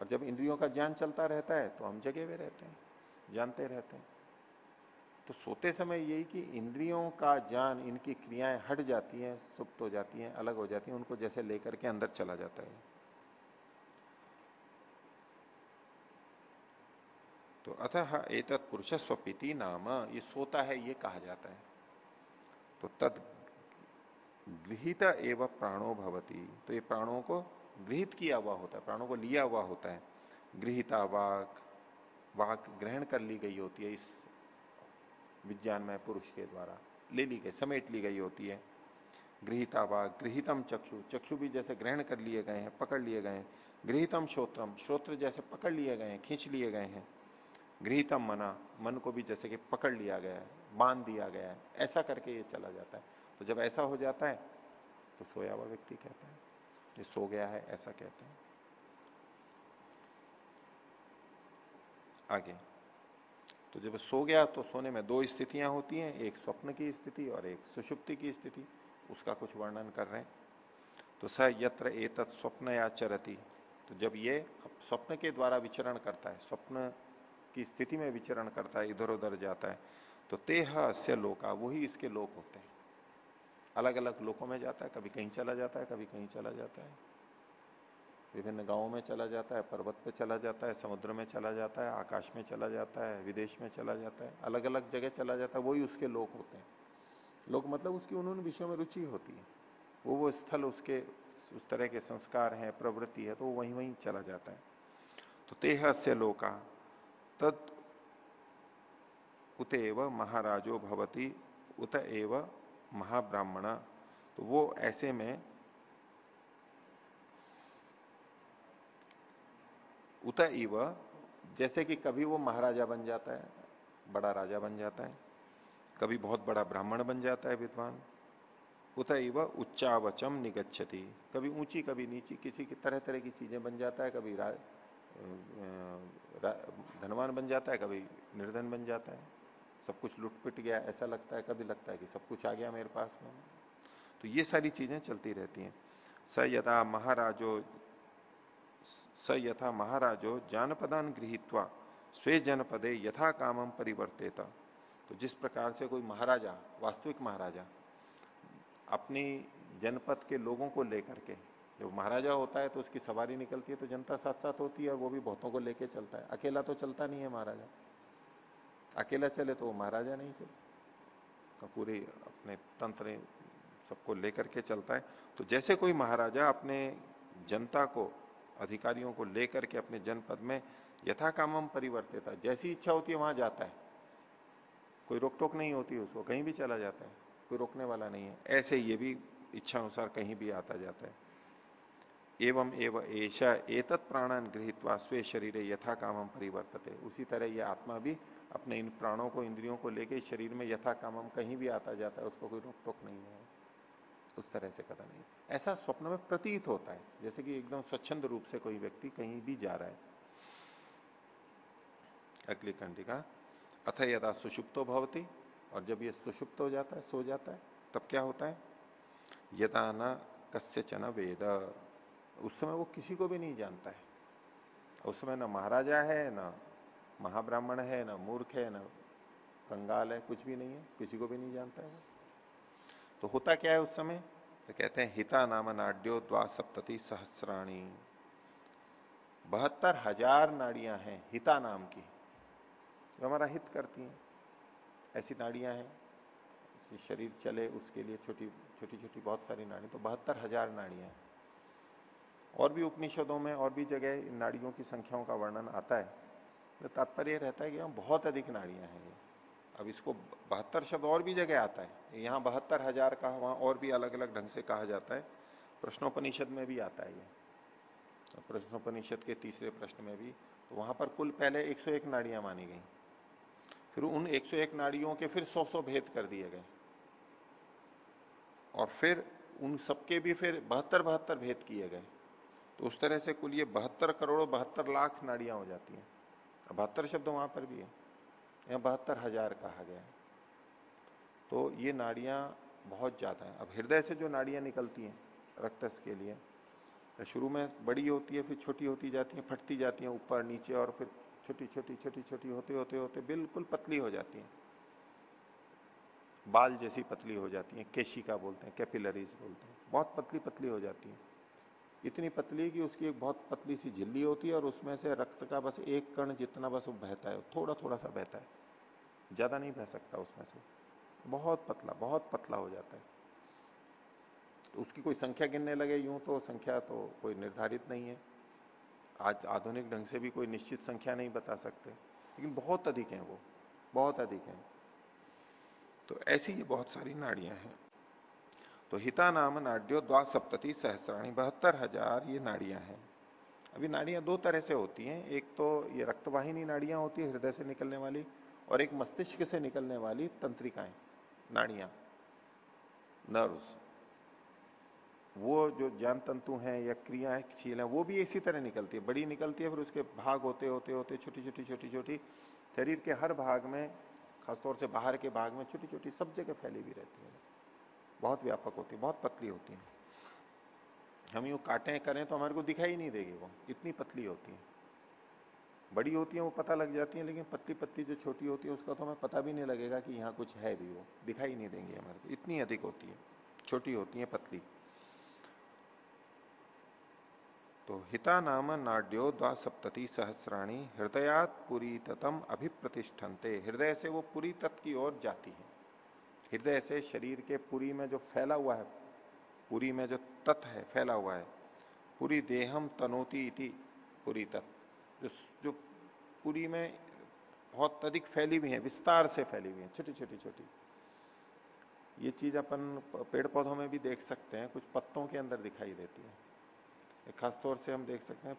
और जब इंद्रियों का ज्ञान चलता रहता है तो हम जगे हुए रहते हैं, जानते रहते हैं। तो सोते समय यही कि इंद्रियों का ज्ञान इनकी क्रियाएँ हट जाती हैं, सुप्त हो जाती हैं, अलग हो जाती हैं, उनको जैसे लेकर के अंदर चला जाता है। तो अतः एतत् पुरुष स्वपीति नाम, ये सोता है, ये कहा जाता है। तो तद गृहित एवं प्राणो भवती। तो ये प्राणों को गृहित किया हुआ होता है, प्राणों को लिया हुआ होता है। गृहिता वाक वाक ग्रहण कर ली गई होती है इस विज्ञान में पुरुष के द्वारा ले ली गई, समेट ली गई होती है। गृहिता वाक गृहितम चक्षु चक्षु भी जैसे ग्रहण कर लिए गए हैं, पकड़ लिए गए हैं। गृहितम श्रोत्रम, श्रोत्र जैसे पकड़ लिए गए हैं, खींच लिए गए हैं। गृहितम मना, मन को भी जैसे कि पकड़ लिया गया है, बाँध दिया गया है, ऐसा करके ये चला जाता है। तो जब ऐसा हो जाता है तो सोया हुआ व्यक्ति कहता है, ये सो गया है, ऐसा कहते हैं। आगे। तो जब सो गया तो सोने में दो स्थितियाँ होती हैं, एक स्वप्न की स्थिति और एक सुषुप्ति की स्थिति, उसका कुछ वर्णन कर रहे हैं। तो स यत्र एतत् स्वप्न या चरती तो जब ये स्वप्न के द्वारा विचरण करता है, स्वप्न की स्थिति में विचरण करता है, इधर उधर जाता है तो तेह अस्य लोका, वही इसके लोक होते हैं। अलग अलग लोकों में जाता है, कभी कहीं चला जाता है, कभी कहीं चला जाता है। विभिन्न गाँवों में चला जाता है, पर्वत पे चला जाता है, समुद्र में चला जाता है, आकाश में चला जाता है, विदेश में चला जाता है अलग अलग जगह चला जाता है, वही उसके लोक होते हैं। लोक मतलब उसकी उन उन विषयों में रुचि होती है। वो वो स्थल उसके, उस तरह के संस्कार हैं, प्रवृत्ति है तो वो वहीं वहीं चला जाता है। तो तेह से लोका, तत् उत उतएव महाराजो भवती, उत एव महाब्राह्मण। तो वो ऐसे में उत इव, जैसे कि कभी वो महाराजा बन जाता है, बड़ा राजा बन जाता है, कभी बहुत बड़ा ब्राह्मण बन जाता है विद्वान। उत इव उच्चावचम निगच्छति, कभी ऊँची, कभी नीची, किसी की तरह तरह की चीज़ें बन जाता है, कभी धनवान बन जाता है, कभी निर्धन बन जाता है, सब कुछ लुट पिट गया, ऐसा लगता है, कभी लगता है कि सब कुछ आ गया मेरे पास में। तो ये सारी चीज़ें चलती रहती हैं। स यथा महाराजो स यथा महाराजो जानपदान गृहित्वा, स्वे जनपदे यथा कामम परिवर्तित। तो जिस प्रकार से कोई महाराजा, वास्तविक महाराजा, अपनी जनपद के लोगों को लेकर के, जब महाराजा होता है तो उसकी सवारी निकलती है तो जनता साथ साथ होती है और वो भी बहुतों को लेके चलता है। अकेला तो चलता नहीं है महाराजा। अकेला चले तो वो महाराजा नहीं फिर तो पूरे अपने तंत्र सबको लेकर के चलता है। तो जैसे कोई महाराजा अपने जनता को अधिकारियों को लेकर के अपने जनपद में यथा कामम परिवर्तित जैसी इच्छा होती है, वहाँ जाता है। कोई रोक टोक नहीं होती, उसको कहीं भी चला जाता है। कोई रोकने वाला नहीं है। ऐसे ये भी इच्छा अनुसार कहीं भी आता जाता है। एवं एवं ऐसा एतत् प्राणान गृहित स्वे शरीर यथा कामम परिवर्तते। उसी तरह यह आत्मा भी अपने इन प्राणों को, इंद्रियों को लेके शरीर में यथा कामम कहीं भी आता जाता है, उसको कोई रोक टोक नहीं है। उस तरह से कदा नहीं। ऐसा स्वप्न में प्रतीत होता है, जैसे कि एकदम स्वच्छंद रूप से कोई व्यक्ति कहीं भी जा रहा है। अगली कंडिका, अथ यदा सुषुप्तो भवती, और जब ये सुषुप्त हो जाता है, सो जाता है, तब क्या होता है? यदा न कस्य चन वेद। उस समय वो किसी को भी नहीं जानता है। उस समय न महाराजा है, न महाब्राह्मण है, न मूर्ख है, न कंगाल है, कुछ भी नहीं है, किसी को भी नहीं जानता है वो। तो होता क्या है उस समय? तो कहते हैं, हिता नाम नाड्यो द्वा सप्तति सहस्राणी। बहत्तर हज़ार नाड़ियाँ हैं, हिता नाम की। जो हमारा हित करती हैं, ऐसी नाड़ियाँ हैं। शरीर चले, उसके लिए छोटी छोटी छोटी बहुत सारी नाड़ी तो बहत्तर हज़ार नाड़ियाँ और भी उपनिषदों में और भी जगह नाड़ियों की संख्याओं का वर्णन आता है। तो तात्पर्य रहता है कि हम बहुत अधिक नाड़ियाँ हैं ये। अब इसको बहत्तर शब्द और भी जगह आता है। यहाँ बहत्तर हज़ार कहा वहाँ और भी अलग अलग ढंग से कहा जाता है। प्रश्नोपनिषद में भी आता है ये। प्रश्नोपनिषद के तीसरे प्रश्न में भी तो वहाँ पर कुल पहले 101 नाड़ियाँ मानी गई। फिर उन 101 नाड़ियों के फिर 100-100 भेद कर दिए गए। और फिर उन सबके भी फिर बहत्तर बहत्तर भेद किए गए। तो उस तरह से कुल ये बहत्तर करोड़ बहत्तर लाख नाड़ियाँ हो जाती हैं। बहत्तर शब्द वहाँ पर भी है। यहाँ बहत्तर हज़ार कहा गया है। तो ये नाड़ियाँ बहुत ज़्यादा है। अब हृदय से जो नाड़ियाँ निकलती हैं रक्तस के लिए तो शुरू में बड़ी होती है, फिर छोटी होती जाती है, फटती जाती है ऊपर नीचे और फिर छोटी छोटी छोटी छोटी, होते होते होते बिल्कुल पतली हो जाती है। बाल जैसी पतली हो जाती है, केशिका बोलते हैं, कैपिलरीज बोलते हैं, बहुत पतली पतली हो जाती है। इतनी पतली कि उसकी एक बहुत पतली सी झिल्ली होती है और उसमें से रक्त का बस एक कण जितना बस बहता है थोड़ा थोड़ा सा बहता है। ज़्यादा नहीं बह सकता उसमें से। बहुत पतला बहुत पतला हो जाता है। तो उसकी कोई संख्या गिनने लगे, यूँ तो संख्या तो कोई निर्धारित नहीं है। आज आधुनिक ढंग से भी कोई निश्चित संख्या नहीं बता सकते। लेकिन बहुत अधिक है वो, बहुत अधिक है। तो ऐसी ये बहुत सारी नाड़ियाँ हैं। तो हिता नाम नाड्यो द्वा सप्तति सहस्राणी बहत्तर हज़ार ये नाड़ियाँ हैं। अभी नाड़ियाँ दो तरह से होती हैं। एक तो ये रक्तवाहिनी नाड़ियाँ होती है, हृदय से निकलने वाली, और एक मस्तिष्क से निकलने वाली तंत्रिकाएँ, नाड़ियाँ, नर्व्स। वो जो ज्ञान तंतु हैं या क्रियाएँ छील हैं, वो भी इसी तरह निकलती है। बड़ी निकलती है, फिर उसके भाग होते होते होते, छोटी छोटी छोटी छोटी, शरीर के हर भाग में, खासतौर से बाहर के भाग में, छोटी छोटी सब जगह फैली हुई रहती है। बहुत व्यापक होती है, बहुत पतली होती है। हम यू काटे, करें तो हमारे को दिखाई नहीं देगी वो, इतनी पतली होती है। बड़ी होती है, वो पता लग जाती है, लेकिन पतली पतली जो छोटी होती है, उसका तो हमें पता भी नहीं लगेगा कि यहाँ कुछ है भी वो, दिखाई नहीं देंगे हमारे को, इतनी अधिक होती है, छोटी होती है, पतली। तो हिता नाम नाड्यो द्वा सप्तति सहस्राणी, हृदयात पुरी ततम अभिप्रतिष्ठनते, हृदय से वो पूरी तत् की ओर जाती है। हृदय से शरीर के पूरी में जो फैला हुआ है, पूरी में जो तत् है, फैला हुआ है, पूरी देहम तनोती इति पूरी तत्। जो जो पुरी में बहुत अधिक फैली हुई है, विस्तार से फैली हुई है, छोटी छोटी छोटी। ये चीज़ अपन पेड़ पौधों में भी देख सकते हैं, कुछ पत्तों के अंदर दिखाई देती है। खासतौर से हम देख सकते हैं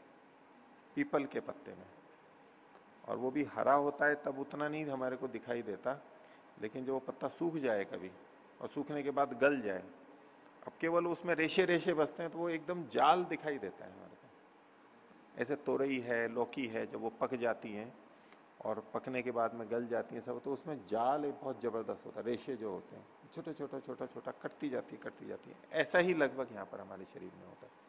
पीपल के पत्ते में। और वो भी हरा होता है, तब उतना नहीं हमारे को दिखाई देता। लेकिन जो वो पत्ता सूख जाए कभी और सूखने के बाद गल जाए, अब केवल उसमें रेशे रेशे बसते हैं तो वो एकदम जाल दिखाई देता है हमारे को। ऐसे तोरई है, लौकी है, जब वो पक जाती हैं और पकने के बाद में गल जाती है सब तो उसमें जाल एक बहुत ज़बरदस्त होता है, रेशे जो होते हैं, छोटा छोटा छोटा छोटा कटती जाती है, कटती जाती है। ऐसा ही लगभग यहाँ पर हमारे शरीर में होता है।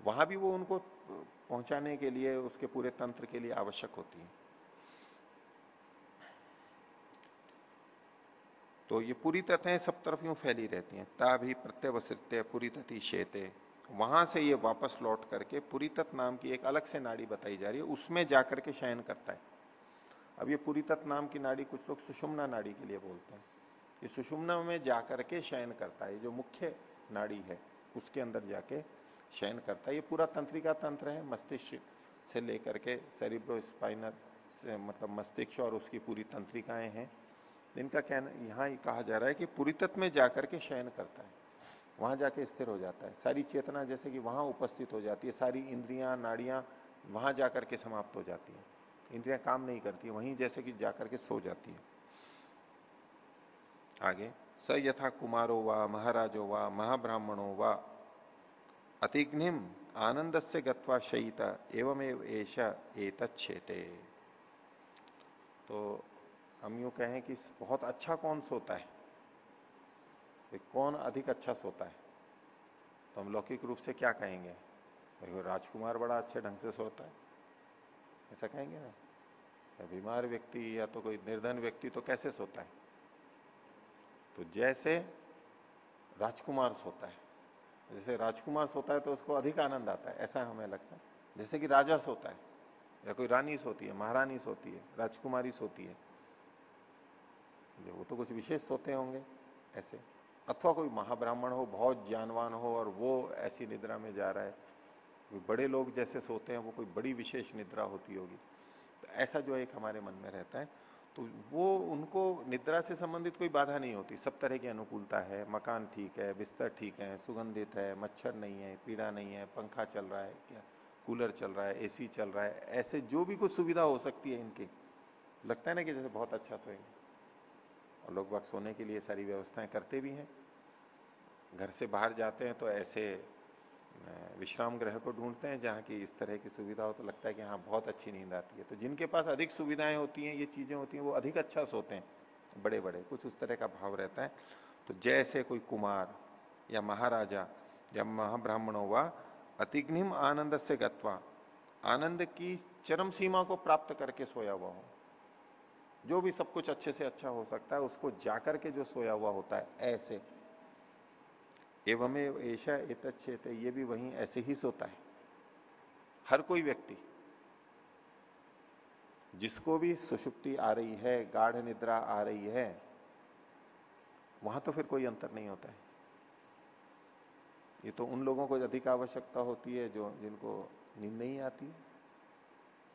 वहाँ भी वो उनको पहुँचाने के लिए, उसके पूरे तंत्र के लिए आवश्यक होती है। तो ये पूरी तथें सब तरफ़ यूँ फैली रहती हैं। ता भी प्रत्यवसृत्य, पूरी तथी शेते। वहाँ से ये वापस लौट करके पूरी तत् नाम की एक अलग से नाड़ी बताई जा रही है। उसमें जाकर के शयन करता है। अब ये पूरी तत् नाम की नाड़ी कुछ लोग सुषुम्ना नाड़ी के लिए बोलते हैं। ये सुषुम्ना में जाकर के शयन करता है। जो मुख्य नाड़ी है, उसके अंदर जाके शयन करता है। ये पूरा तंत्रिका तंत्र है। मस्तिष्क से लेकर के सेरिब्रो स्पाइनर मतलब मस्तिष्क और उसकी पूरी तंत्रिकाएँ हैं। इनका कहना यहाँ कहा जा रहा है कि पूरी तत्व में जाकर के शयन करता है। वहाँ जाके स्थिर हो जाता है। सारी चेतना जैसे कि वहाँ उपस्थित हो जाती है, सारी इंद्रियाँ, नाड़ियाँ वहाँ जाकर के समाप्त हो जाती है। इंद्रियाँ काम नहीं करती, वहीं जैसे कि जाकर के सो जाती है। आगे, स यथा कुमारो व, महाराजो व, महाब्राह्मणो व अतिग्निम आनंद से गत्वा शयिता एवं एश एतच्छेते। तो हम यूँ कहें कि बहुत अच्छा कौन सोता है? तो कौन अधिक अच्छा सोता है? तो हम लौकिक रूप से क्या कहेंगे? राजकुमार बड़ा अच्छे ढंग से सोता है। ऐसा कहेंगे ना? या बीमार व्यक्ति या तो कोई निर्धन व्यक्ति तो कैसे सोता है? तो जैसे राजकुमार सोता है, जैसे राजकुमार सोता है तो उसको अधिक आनंद आता है, ऐसा हमें लगता है। जैसे कि राजा सोता है, या कोई रानी सोती है, महारानी सोती है, राजकुमारी सोती है वो तो कुछ विशेष सोते होंगे, ऐसे। अथवा कोई महाब्राह्मण हो, बहुत ज्ञानवान हो और वो ऐसी निद्रा में जा रहा है, कोई बड़े लोग जैसे सोते हैं, वो कोई बड़ी विशेष निद्रा होती होगी। तो ऐसा जो एक हमारे मन में रहता है तो वो उनको निद्रा से संबंधित कोई बाधा नहीं होती। सब तरह की अनुकूलता है, मकान ठीक है, बिस्तर ठीक है, सुगंधित है, मच्छर नहीं है, पीड़ा नहीं है, पंखा चल रहा है क्या कूलर चल रहा है, एसी चल रहा है, ऐसे जो भी कुछ सुविधा हो सकती है इनकी। लगता है ना कि जैसे बहुत अच्छा सोएँगे। और लोग वक्त सोने के लिए सारी व्यवस्थाएँ करते भी हैं। घर से बाहर जाते हैं तो ऐसे विश्राम ग्रह को ढूंढते हैं जहाँ की इस तरह की सुविधा हो तो लगता है कि हाँ बहुत अच्छी नींद आती है। तो जिनके पास अधिक सुविधाएँ होती हैं, ये चीज़ें होती हैं, वो अधिक अच्छा सोते हैं बड़े बड़े कुछ उस तरह का भाव रहता है। तो जैसे कोई कुमार या महाराजा या महाब्राह्मण हुआ अतिग्निम आनंद से गत्वा, आनंद की चरम सीमा को प्राप्त करके सोया हुआ हो जो भी सब कुछ अच्छे से अच्छा हो सकता है, उसको जाकर के जो सोया हुआ होता है, ऐसे। एवं ऐसा एतच्छेत, ये भी वहीं ऐसे ही सोता है। हर कोई व्यक्ति, जिसको भी सुषुप्ति आ रही है, गाढ़ निद्रा आ रही है, वहाँ तो फिर कोई अंतर नहीं होता है। ये तो उन लोगों को अधिक आवश्यकता होती है, जो, जिनको नींद नहीं आती,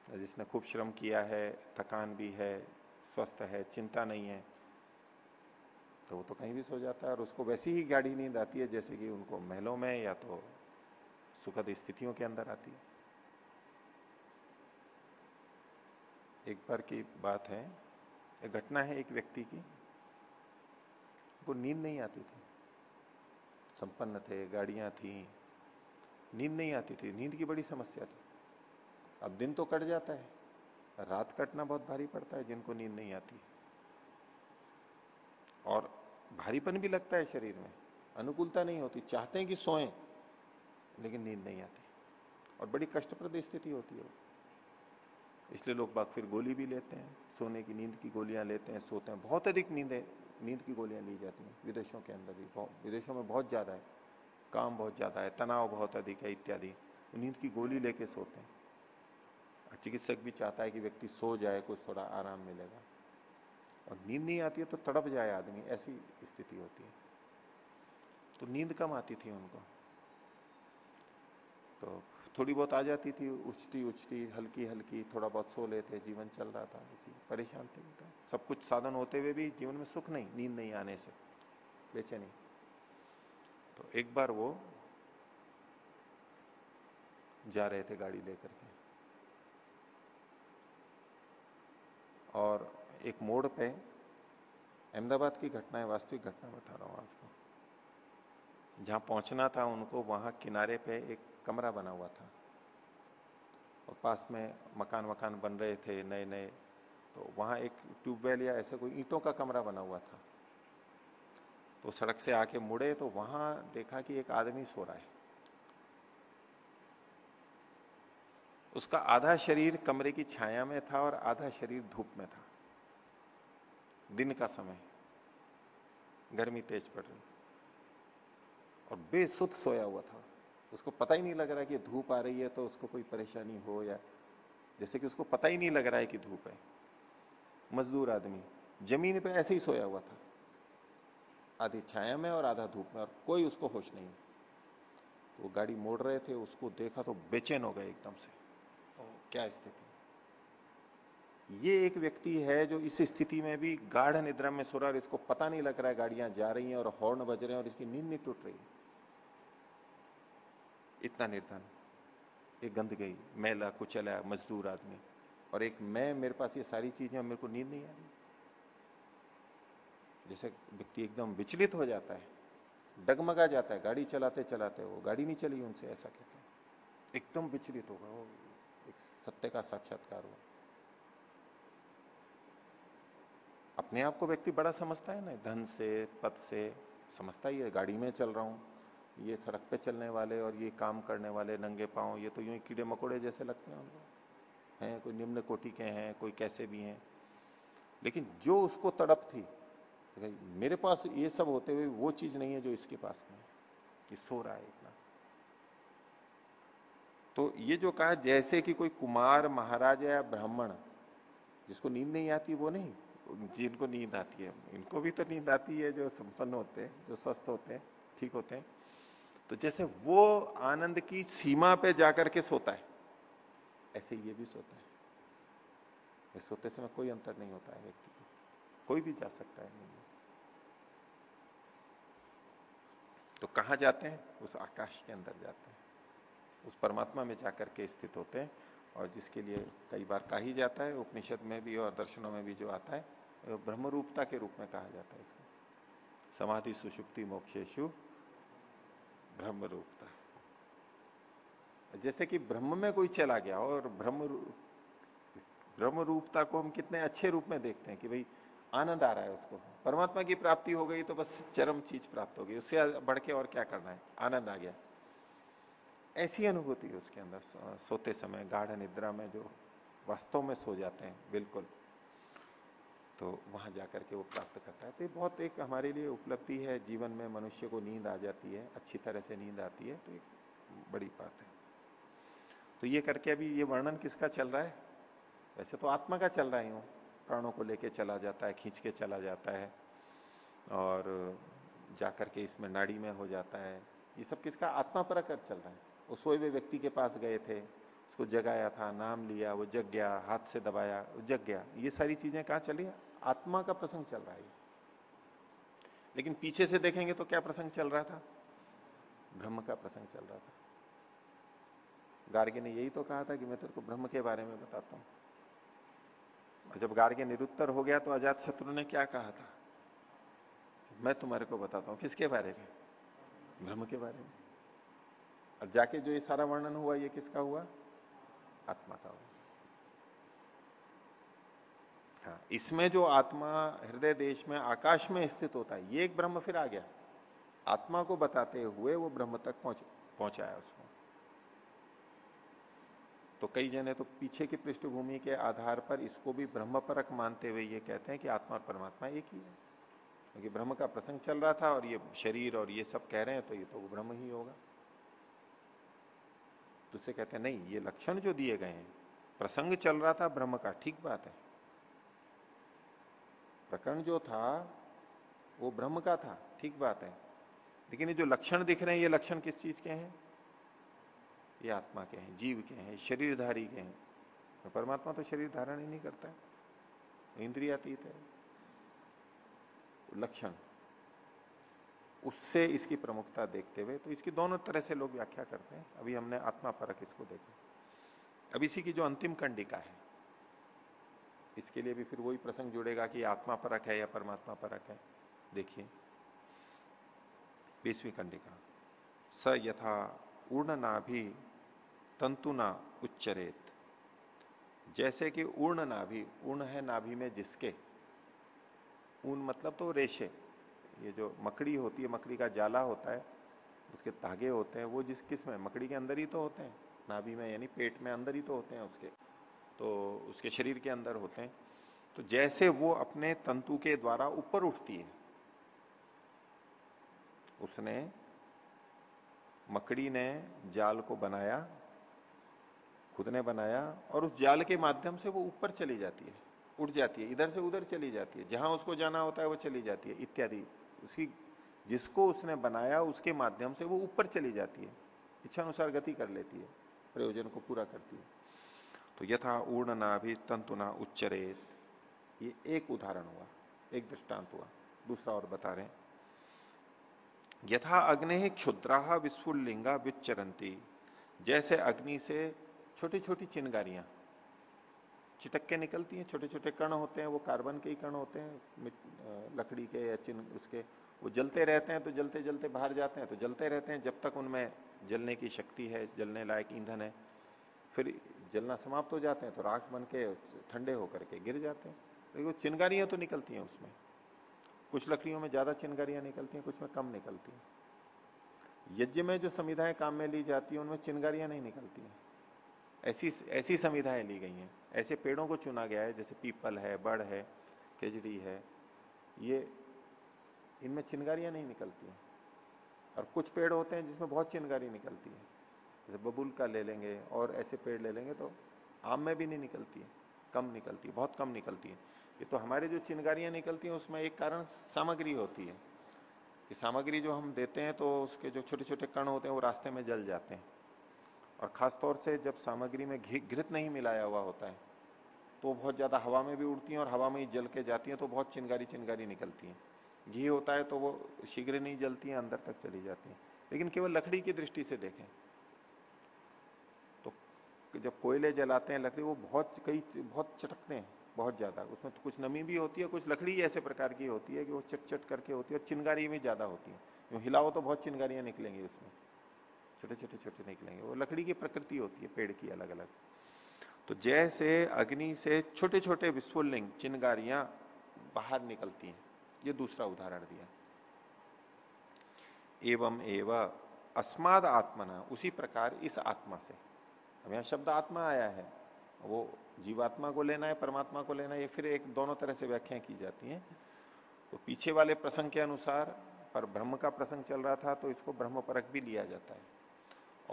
जिसने खूब श्रम किया है, थकान भी है स्वस्थ है, चिंता नहीं है तो वो तो कहीं भी सो जाता है और उसको वैसी ही गाढ़ी नींद आती है जैसे कि उनको महलों में या तो सुखद स्थितियों के अंदर आती है। एक बार की बात है, एक घटना है एक व्यक्ति की, वो नींद नहीं आती थी। संपन्न थे गाड़ियाँ थी, नींद नहीं आती थी, नींद की बड़ी समस्या थी। अब दिन तो कट जाता है। रात कटना बहुत भारी पड़ता है, जिनको नींद नहीं आती। और भारीपन भी लगता है शरीर में। अनुकूलता नहीं होती, चाहते हैं कि सोएँ, लेकिन नींद नहीं आती। और बड़ी कष्टप्रद स्थिति होती है इसलिए लोग बाग फिर गोली भी लेते हैं। सोने की नींद की गोलियाँ लेते हैं, सोते हैं। बहुत अधिक नींद नींद की गोलियाँ ली जाती हैं। विदेशों के अंदर भी विदेशों में बहुत ज़्यादा है। काम बहुत ज़्यादा है, तनाव बहुत अधिक है, इत्यादि। नींद की गोली लेके सोते हैं। चिकित्सक भी चाहता है कि व्यक्ति सो जाए, कुछ थोड़ा आराम मिलेगा। और नींद नहीं आती है तो तड़प जाए आदमी, ऐसी स्थिति होती है। तो नींद कम आती थी उनको। तो थोड़ी बहुत आ जाती थी उछती उछती हल्की हल्की, थोड़ा बहुत सो लेते, जीवन चल रहा था, इसी परेशान थे उनका। सब कुछ साधन होते हुए भी जीवन में सुख नहीं, नींद नहीं आने से, बेचैनी। तो एक बार वो जा रहे थे गाड़ी लेकर के। और एक मोड़ पे अहमदाबाद की घटना है, वास्तविक घटना बता रहा हूँ आपको। जहाँ पहुँचना था, उनको वहाँ किनारे पे एक कमरा बना हुआ था। और पास में मकान वकान बन रहे थे नए नए तो वहाँ एक ट्यूबवेल या ऐसे कोई ईंटों का कमरा बना हुआ था। तो सड़क से आके मुड़े तो वहाँ देखा कि एक आदमी सो रहा है। उसका आधा शरीर कमरे की छाया में था और आधा शरीर धूप में था। दिन का समय। गर्मी तेज पड़ रही। और बेसुध सोया हुआ था। उसको पता ही नहीं लग रहा कि धूप आ रही है तो उसको कोई परेशानी हो या जैसे कि उसको पता ही नहीं लग रहा है कि धूप है। मजदूर आदमी, ज़मीन पे ऐसे ही सोया हुआ था। आधी छाया में और आधा धूप में और कोई उसको होश नहीं। तो गाड़ी मोड़ रहे थे, उसको देखा तो बेचैन हो गए एकदम से। क्या स्थिति? ये एक व्यक्ति है जो इस स्थिति में भी गाढ़ निद्रा में सो रहा और इसको पता नहीं लग रहा है गाड़ियाँ जा रही हैं और हॉर्न बज रहे हैं और इसकी नींद नहीं टूट रही इतना निर्धन, एक गंद गई मैला, कुचला, मजदूर आदमी। और एक मैं, मेरे पास ये सारी चीज़ें मेरे को नींद नहीं आ रही। जैसे व्यक्ति एकदम विचलित हो जाता है, डगमगा जाता है, गाड़ी चलाते चलाते वो गाड़ी नहीं चली उनसे, ऐसा कहते हैं। एकदम विचलित होगा वो सत्य का साक्षात्कार हुआ। अपने आप को व्यक्ति बड़ा समझता है ना, धन से, पद से, समझता ही है गाड़ी में चल रहा हूँ, ये सड़क पे चलने वाले और ये काम करने वाले नंगे पाँव, ये तो यूँ ही कीड़े मकोड़े जैसे लगते हैं उनको। हैं, कोई निम्न कोटि के हैं, कोई कैसे भी हैं। लेकिन जो उसको तड़प थी मेरे पास ये सब होते हुए वो चीज़ नहीं है जो इसके पास नहीं कि सो रहा है। तो ये जो कहा, जैसे कि कोई कुमार, महाराज या ब्राह्मण, जिसको नींद नहीं आती, वो नहीं। जिनको नींद आती है, इनको भी तो नींद आती है, जो संपन्न होते हैं, जो स्वस्थ होते हैं, ठीक होते हैं। तो जैसे वो आनंद की सीमा पे जाकर के सोता है, ऐसे ये भी सोता है। इस सोते समय कोई अंतर नहीं होता है व्यक्ति को। कोई भी जा सकता है नहीं तो कहाँ जाते हैं? उस आकाश के अंदर जाते हैं। उस परमात्मा में जाकर के स्थित होते हैं और जिसके लिए कई बार कहा ही जाता है, उपनिषद में भी और दर्शनों में भी जो आता है ब्रह्म रूपता के रूप में कहा जाता है इसको। समाधि सुषुप्ति मोक्षेशु ब्रह्म रूपता जैसे कि ब्रह्म में कोई चला गया और ब्रह्म ब्रह्म रूपता को हम कितने अच्छे रूप में देखते हैं कि भाई आनंद आ रहा है उसको। परमात्मा की प्राप्ति हो गई तो बस चरम चीज़ प्राप्त हो गई, उससे बढ़ के और क्या करना है? आनंद आ गया। ऐसी अनुभूति है उसके अंदर सोते समय, गाढ़ निद्रा में जो वास्तव में सो जाते हैं, बिल्कुल। तो वहाँ जाकर के वो प्राप्त करता है। तो ये बहुत एक हमारे लिए उपलब्धि है, जीवन में मनुष्य को नींद आ जाती है, अच्छी तरह से नींद आती है तो एक बड़ी बात है। तो ये करके अभी ये वर्णन किसका चल रहा है? वैसे तो आत्मा का चल रहा है, यूँ प्राणों को लेके चला जाता है, खींच के चला जाता है, और जाकर के इसमें नाड़ी में हो जाता है। ये सब किसका? आत्मा पर चल रहा है। वो सोए हुए व्यक्ति के पास गए थे, उसको जगाया था, नाम लिया, वो जग गया, हाथ से दबाया, वो जग गया। ये सारी चीज़ें कहाँ चली आत्मा का प्रसंग चल रहा है। लेकिन पीछे से देखेंगे तो क्या प्रसंग चल रहा था? ब्रह्म का प्रसंग चल रहा था। गार्गे ने यही तो कहा था कि मैं तेरे को ब्रह्म के बारे में बताता हूँ। और जब गार्गे निरुत्तर हो गया तो अजात शत्रु ने क्या कहा था? मैं तुम्हारे को बताता हूँ किसके बारे में? ब्रह्म के बारे में। और जाके जो ये सारा वर्णन हुआ, ये किसका हुआ? आत्मा का हुआ। हाँ इसमें जो आत्मा हृदय देश में, आकाश में स्थित होता है, ये एक ब्रह्म फिर आ गया। आत्मा को बताते हुए वो ब्रह्म तक पहुँच पहुँचाया उसको। तो कई जने तो पीछे की पृष्ठभूमि के आधार पर इसको भी ब्रह्म परक मानते हुए ये कहते हैं कि आत्मा और परमात्मा एक ही है। क्योंकि ब्रह्म का प्रसंग चल रहा था और ये शरीर और ये सब कह रहे हैं तो ये तो ब्रह्म ही होगा। तो उससे कहते हैं, नहीं, ये लक्षण जो दिए गए हैं, प्रसंग चल रहा था ब्रह्म का, ठीक बात है। प्रकरण जो था, वो ब्रह्म का था, ठीक बात है। लेकिन ये जो लक्षण दिख रहे हैं, ये लक्षण किस चीज़ के हैं? ये आत्मा के हैं, जीव के हैं, शरीरधारी के हैं। तो परमात्मा तो शरीर धारण ही नहीं करता है इंद्रियातीत है। लक्षण उससे इसकी प्रमुखता देखते हुए तो इसकी दोनों तरह से लोग व्याख्या करते हैं। अभी हमने आत्मा परक इसको देखा। अब इसी की जो अंतिम कंडिका है, इसके लिए भी फिर वही प्रसंग जुड़ेगा कि आत्मा परक है या परमात्मा परक है। देखिए, बीसवीं कंडिका। स यथा उर्ण नाभि तंतुना उच्चरेत। जैसे कि उर्ण नाभि उर्ण है नाभि में जिसके, ऊन मतलब तो रेशे। ये जो मकड़ी होती है, मकड़ी का जाला होता है, उसके धागे होते हैं, वो जिस किसमें मकड़ी के अंदर ही तो होते हैं, नाभि में यानी पेट में अंदर ही तो होते हैं उसके तो उसके शरीर के अंदर होते हैं। तो जैसे वो अपने तंतु के द्वारा ऊपर उठती है, उसने मकड़ी ने जाल को बनाया, खुद ने बनाया, और उस जाल के माध्यम से वो ऊपर चली जाती है उड़ जाती है, इधर से उधर चली जाती है, जहाँ उसको जाना होता है वो चली जाती है, इत्यादि। उसी, जिसको उसने बनाया, उसके माध्यम से वो ऊपर चली जाती है। इच्छा अनुसार गति कर लेती है, प्रयोजन को पूरा करती है। तो यथा ऊर्णना भी तंतुना उच्चरेत। ये एक उदाहरण हुआ, एक दृष्टांत हुआ, दूसरा और बता रहे यथा अग्नि क्षुद्रा विस्फुलिंगा विच्चरंती जैसे अग्नि से छोटी छोटी चिनगारियाँ चिटक के निकलती हैं छोटे छोटे कण होते हैं, वो कार्बन के ही कण होते हैं लकड़ी के या चिन उसके वो जलते रहते हैं तो जलते जलते बाहर जाते हैं तो जलते रहते हैं जब तक उनमें जलने की शक्ति है, जलने लायक ईंधन है, फिर जलना समाप्त हो जाते हैं तो राख बन के ठंडे होकर के गिर जाते हैं। लेकिन तो चिनगारियाँ तो निकलती हैं उसमें, कुछ लकड़ियों में ज़्यादा चिनगारियाँ निकलती हैं, कुछ में कम निकलती हैं। यज्ञ में जो संविधाएँ काम में ली जाती है, उनमें चिनगारियाँ नहीं निकलती हैं। ऐसी ऐसी संविधाएँ ली गई हैं। ऐसे पेड़ों को चुना गया है, जैसे पीपल है, बड़ है केजड़ी है, ये, इनमें चिनगारियाँ नहीं निकलती हैं। और कुछ पेड़ होते हैं जिसमें बहुत चिनगारी निकलती है। जैसे बबुल का ले लेंगे और ऐसे पेड़ ले लेंगे तो आम में भी नहीं निकलती है, कम निकलती है, बहुत कम निकलती है। ये तो हमारे जो चिनगारियाँ निकलती हैं, उसमें एक कारण सामग्री होती है। कि सामग्री जो हम देते हैं तो उसके जो छोटे छोटे कण होते हैं, वो रास्ते में जल जाते हैं। और खासतौर से जब सामग्री में घृत नहीं मिलाया हुआ होता है तो बहुत ज़्यादा हवा में भी उड़ती हैं और हवा में ही जल के जाती हैं तो बहुत चिनगारी चिनगारी निकलती है। घी होता है तो वो शीघ्र नहीं जलती है, अंदर तक चली जाती है। लेकिन केवल लकड़ी की दृष्टि से देखें तो जब कोयले जलाते हैं, लकड़ी वो बहुत कई बहुत चटकते हैं, बहुत ज़्यादा। उसमें तो कुछ नमी भी होती है, कुछ लकड़ी ऐसे प्रकार की होती है कि वो चट चट करके होती है और चिनगारी भी ज़्यादा होती है। हिलाओ तो बहुत चिनगारियाँ निकलेंगी उसमें। छोटे छोटे छोटे निकलेंगे। वो लकड़ी की प्रकृति होती है, पेड़ की अलग अलग तो जैसे अग्नि से छोटे छोटे विस्फुलिंग चिनगारियाँ बाहर निकलती हैं। ये दूसरा उदाहरण दिया। एवं एवं अस्माद आत्मना, उसी प्रकार इस आत्मा से। अब यहाँ शब्द आत्मा आया है। वो जीवात्मा को लेना है, परमात्मा को लेना है, ये फिर एक दोनों तरह से व्याख्या की जाती है। तो पीछे वाले प्रसंग के अनुसार, पर ब्रह्म का प्रसंग चल रहा था तो इसको ब्रह्म परक भी लिया जाता है।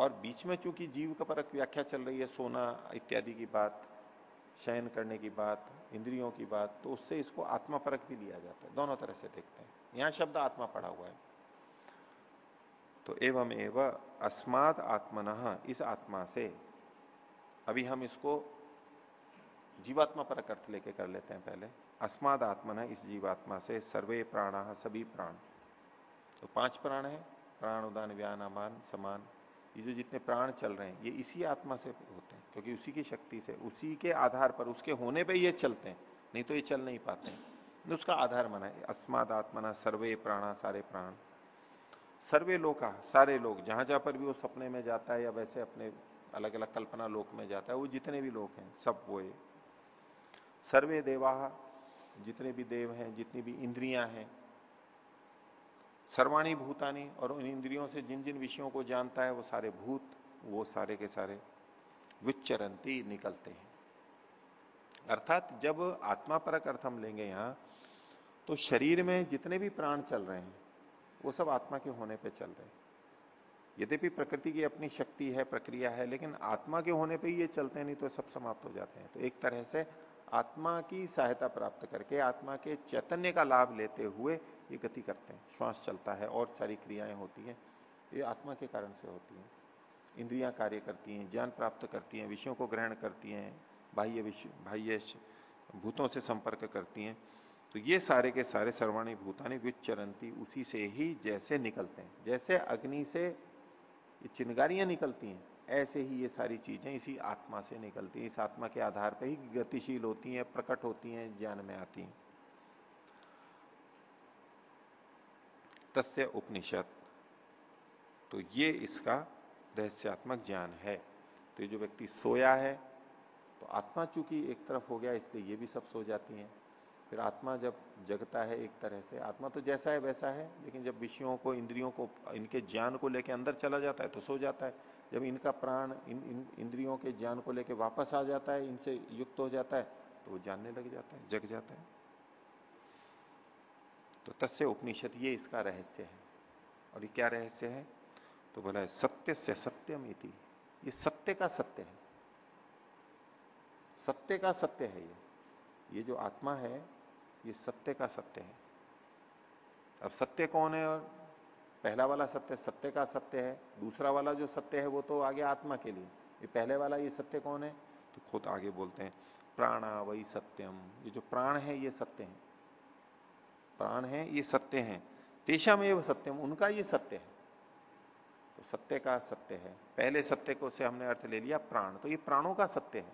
और बीच में चूँकि जीव का परक व्याख्या चल रही है, सोना इत्यादि की बात, शयन करने की बात, इंद्रियों की बात तो उससे इसको आत्मा परक भी लिया जाता है। दोनों तरह से देखते हैं। यहाँ शब्द आत्मा पड़ा हुआ है। तो एवं एवं अस्माद आत्मन, इस आत्मा से अभी हम इसको जीवात्मा परक अर्थ लेके कर लेते हैं पहले। अस्माद आत्मन, इस जीवात्मा से सर्वे प्राण सभी प्राण। तो पाँच प्राण है। प्राण, उदान, व्यान, अमान, समान। ये जो जितने प्राण चल रहे हैं, ये इसी आत्मा से होते हैं, क्योंकि उसी की शक्ति से, उसी के आधार पर, उसके होने पे ये चलते हैं, नहीं तो ये चल नहीं पाते हैं। तो उसका आधार माना है, अस्माद आत्मना सर्वे प्राणा, सारे प्राण। सर्वे लोका, सारे लोग, जहाँ जहाँ पर भी वो सपने में जाता है या वैसे अपने अलग अलग कल्पना लोक में जाता है, वो जितने भी लोग हैं, सब वो सर्वे देवा, जितने भी देव हैं, जितनी भी इंद्रियाँ हैं सर्वाणी भूतानी और उन इंद्रियों से जिन जिन विषयों को जानता है वो सारे भूत, वो सारे के सारे विच्चरंती निकलते हैं। अर्थात जब आत्मा परक अर्थ हम लेंगे यहाँ तो शरीर में जितने भी प्राण चल रहे हैं, वो सब आत्मा के होने पे चल रहे हैं। यद्यपि प्रकृति की अपनी शक्ति है, प्रक्रिया है, लेकिन आत्मा के होने पे ये चलते नहीं तो सब समाप्त हो जाते हैं। तो एक तरह से आत्मा की सहायता प्राप्त करके, आत्मा के चैतन्य का लाभ लेते हुए ये गति करते हैं, श्वास चलता है, और सारी क्रियाएँ होती हैं, ये आत्मा के कारण से होती हैं। इंद्रियाँ कार्य करती हैं, ज्ञान प्राप्त करती हैं, विषयों को ग्रहण करती हैं, बाह्य विषय बाह्य भूतों से संपर्क करती हैं। तो ये सारे के सारे सर्वाणी भूतानी विचरंती उसी से ही जैसे निकलते हैं। जैसे अग्नि से चिनगारियाँ निकलती हैं, ऐसे ही ये सारी चीज़ें इसी आत्मा से निकलती हैं। इस आत्मा के आधार पर ही गतिशील होती हैं, प्रकट होती हैं, ज्ञान में आती हैं। तस्य उपनिषद। तो ये इसका रहस्यात्मक ज्ञान है। तो ये जो व्यक्ति सोया है तो आत्मा चूँकि एक तरफ़ हो गया इसलिए ये भी सब सो जाती हैं। फिर आत्मा जब जगता है एक तरह से आत्मा तो जैसा है वैसा है लेकिन जब विषयों को इंद्रियों को इनके ज्ञान को लेकर अंदर चला जाता है तो सो जाता है। जब इनका प्राण इन, इन इंद्रियों के ज्ञान को लेकर वापस आ जाता है इनसे युक्त हो जाता है तो वो जानने लग जाता है जग जाता है। तो तस्य उपनिषद, ये इसका रहस्य है। और ये क्या रहस्य है? तो बोला है सत्य से सत्यम इति। ये सत्य का सत्य है। सत्य का सत्य है ये। ये जो आत्मा है, ये सत्य का सत्य है। अब सत्य कौन है? और पहला वाला सत्य सत्य का सत्य है। दूसरा वाला जो सत्य है, वो तो आगे आत्मा के लिए। ये पहले वाला, ये सत्य कौन है? तो खुद आगे बोलते हैं प्राणा वही सत्यम। ये जो प्राण है, ये सत्य है। प्राण है, ये सत्य है। तेषा में वो सत्यम, उनका ये सत्य है। तो सत्य का सत्य है। पहले सत्य को से हमने अर्थ ले लिया, प्राण। तो ये प्राणों का सत्य है।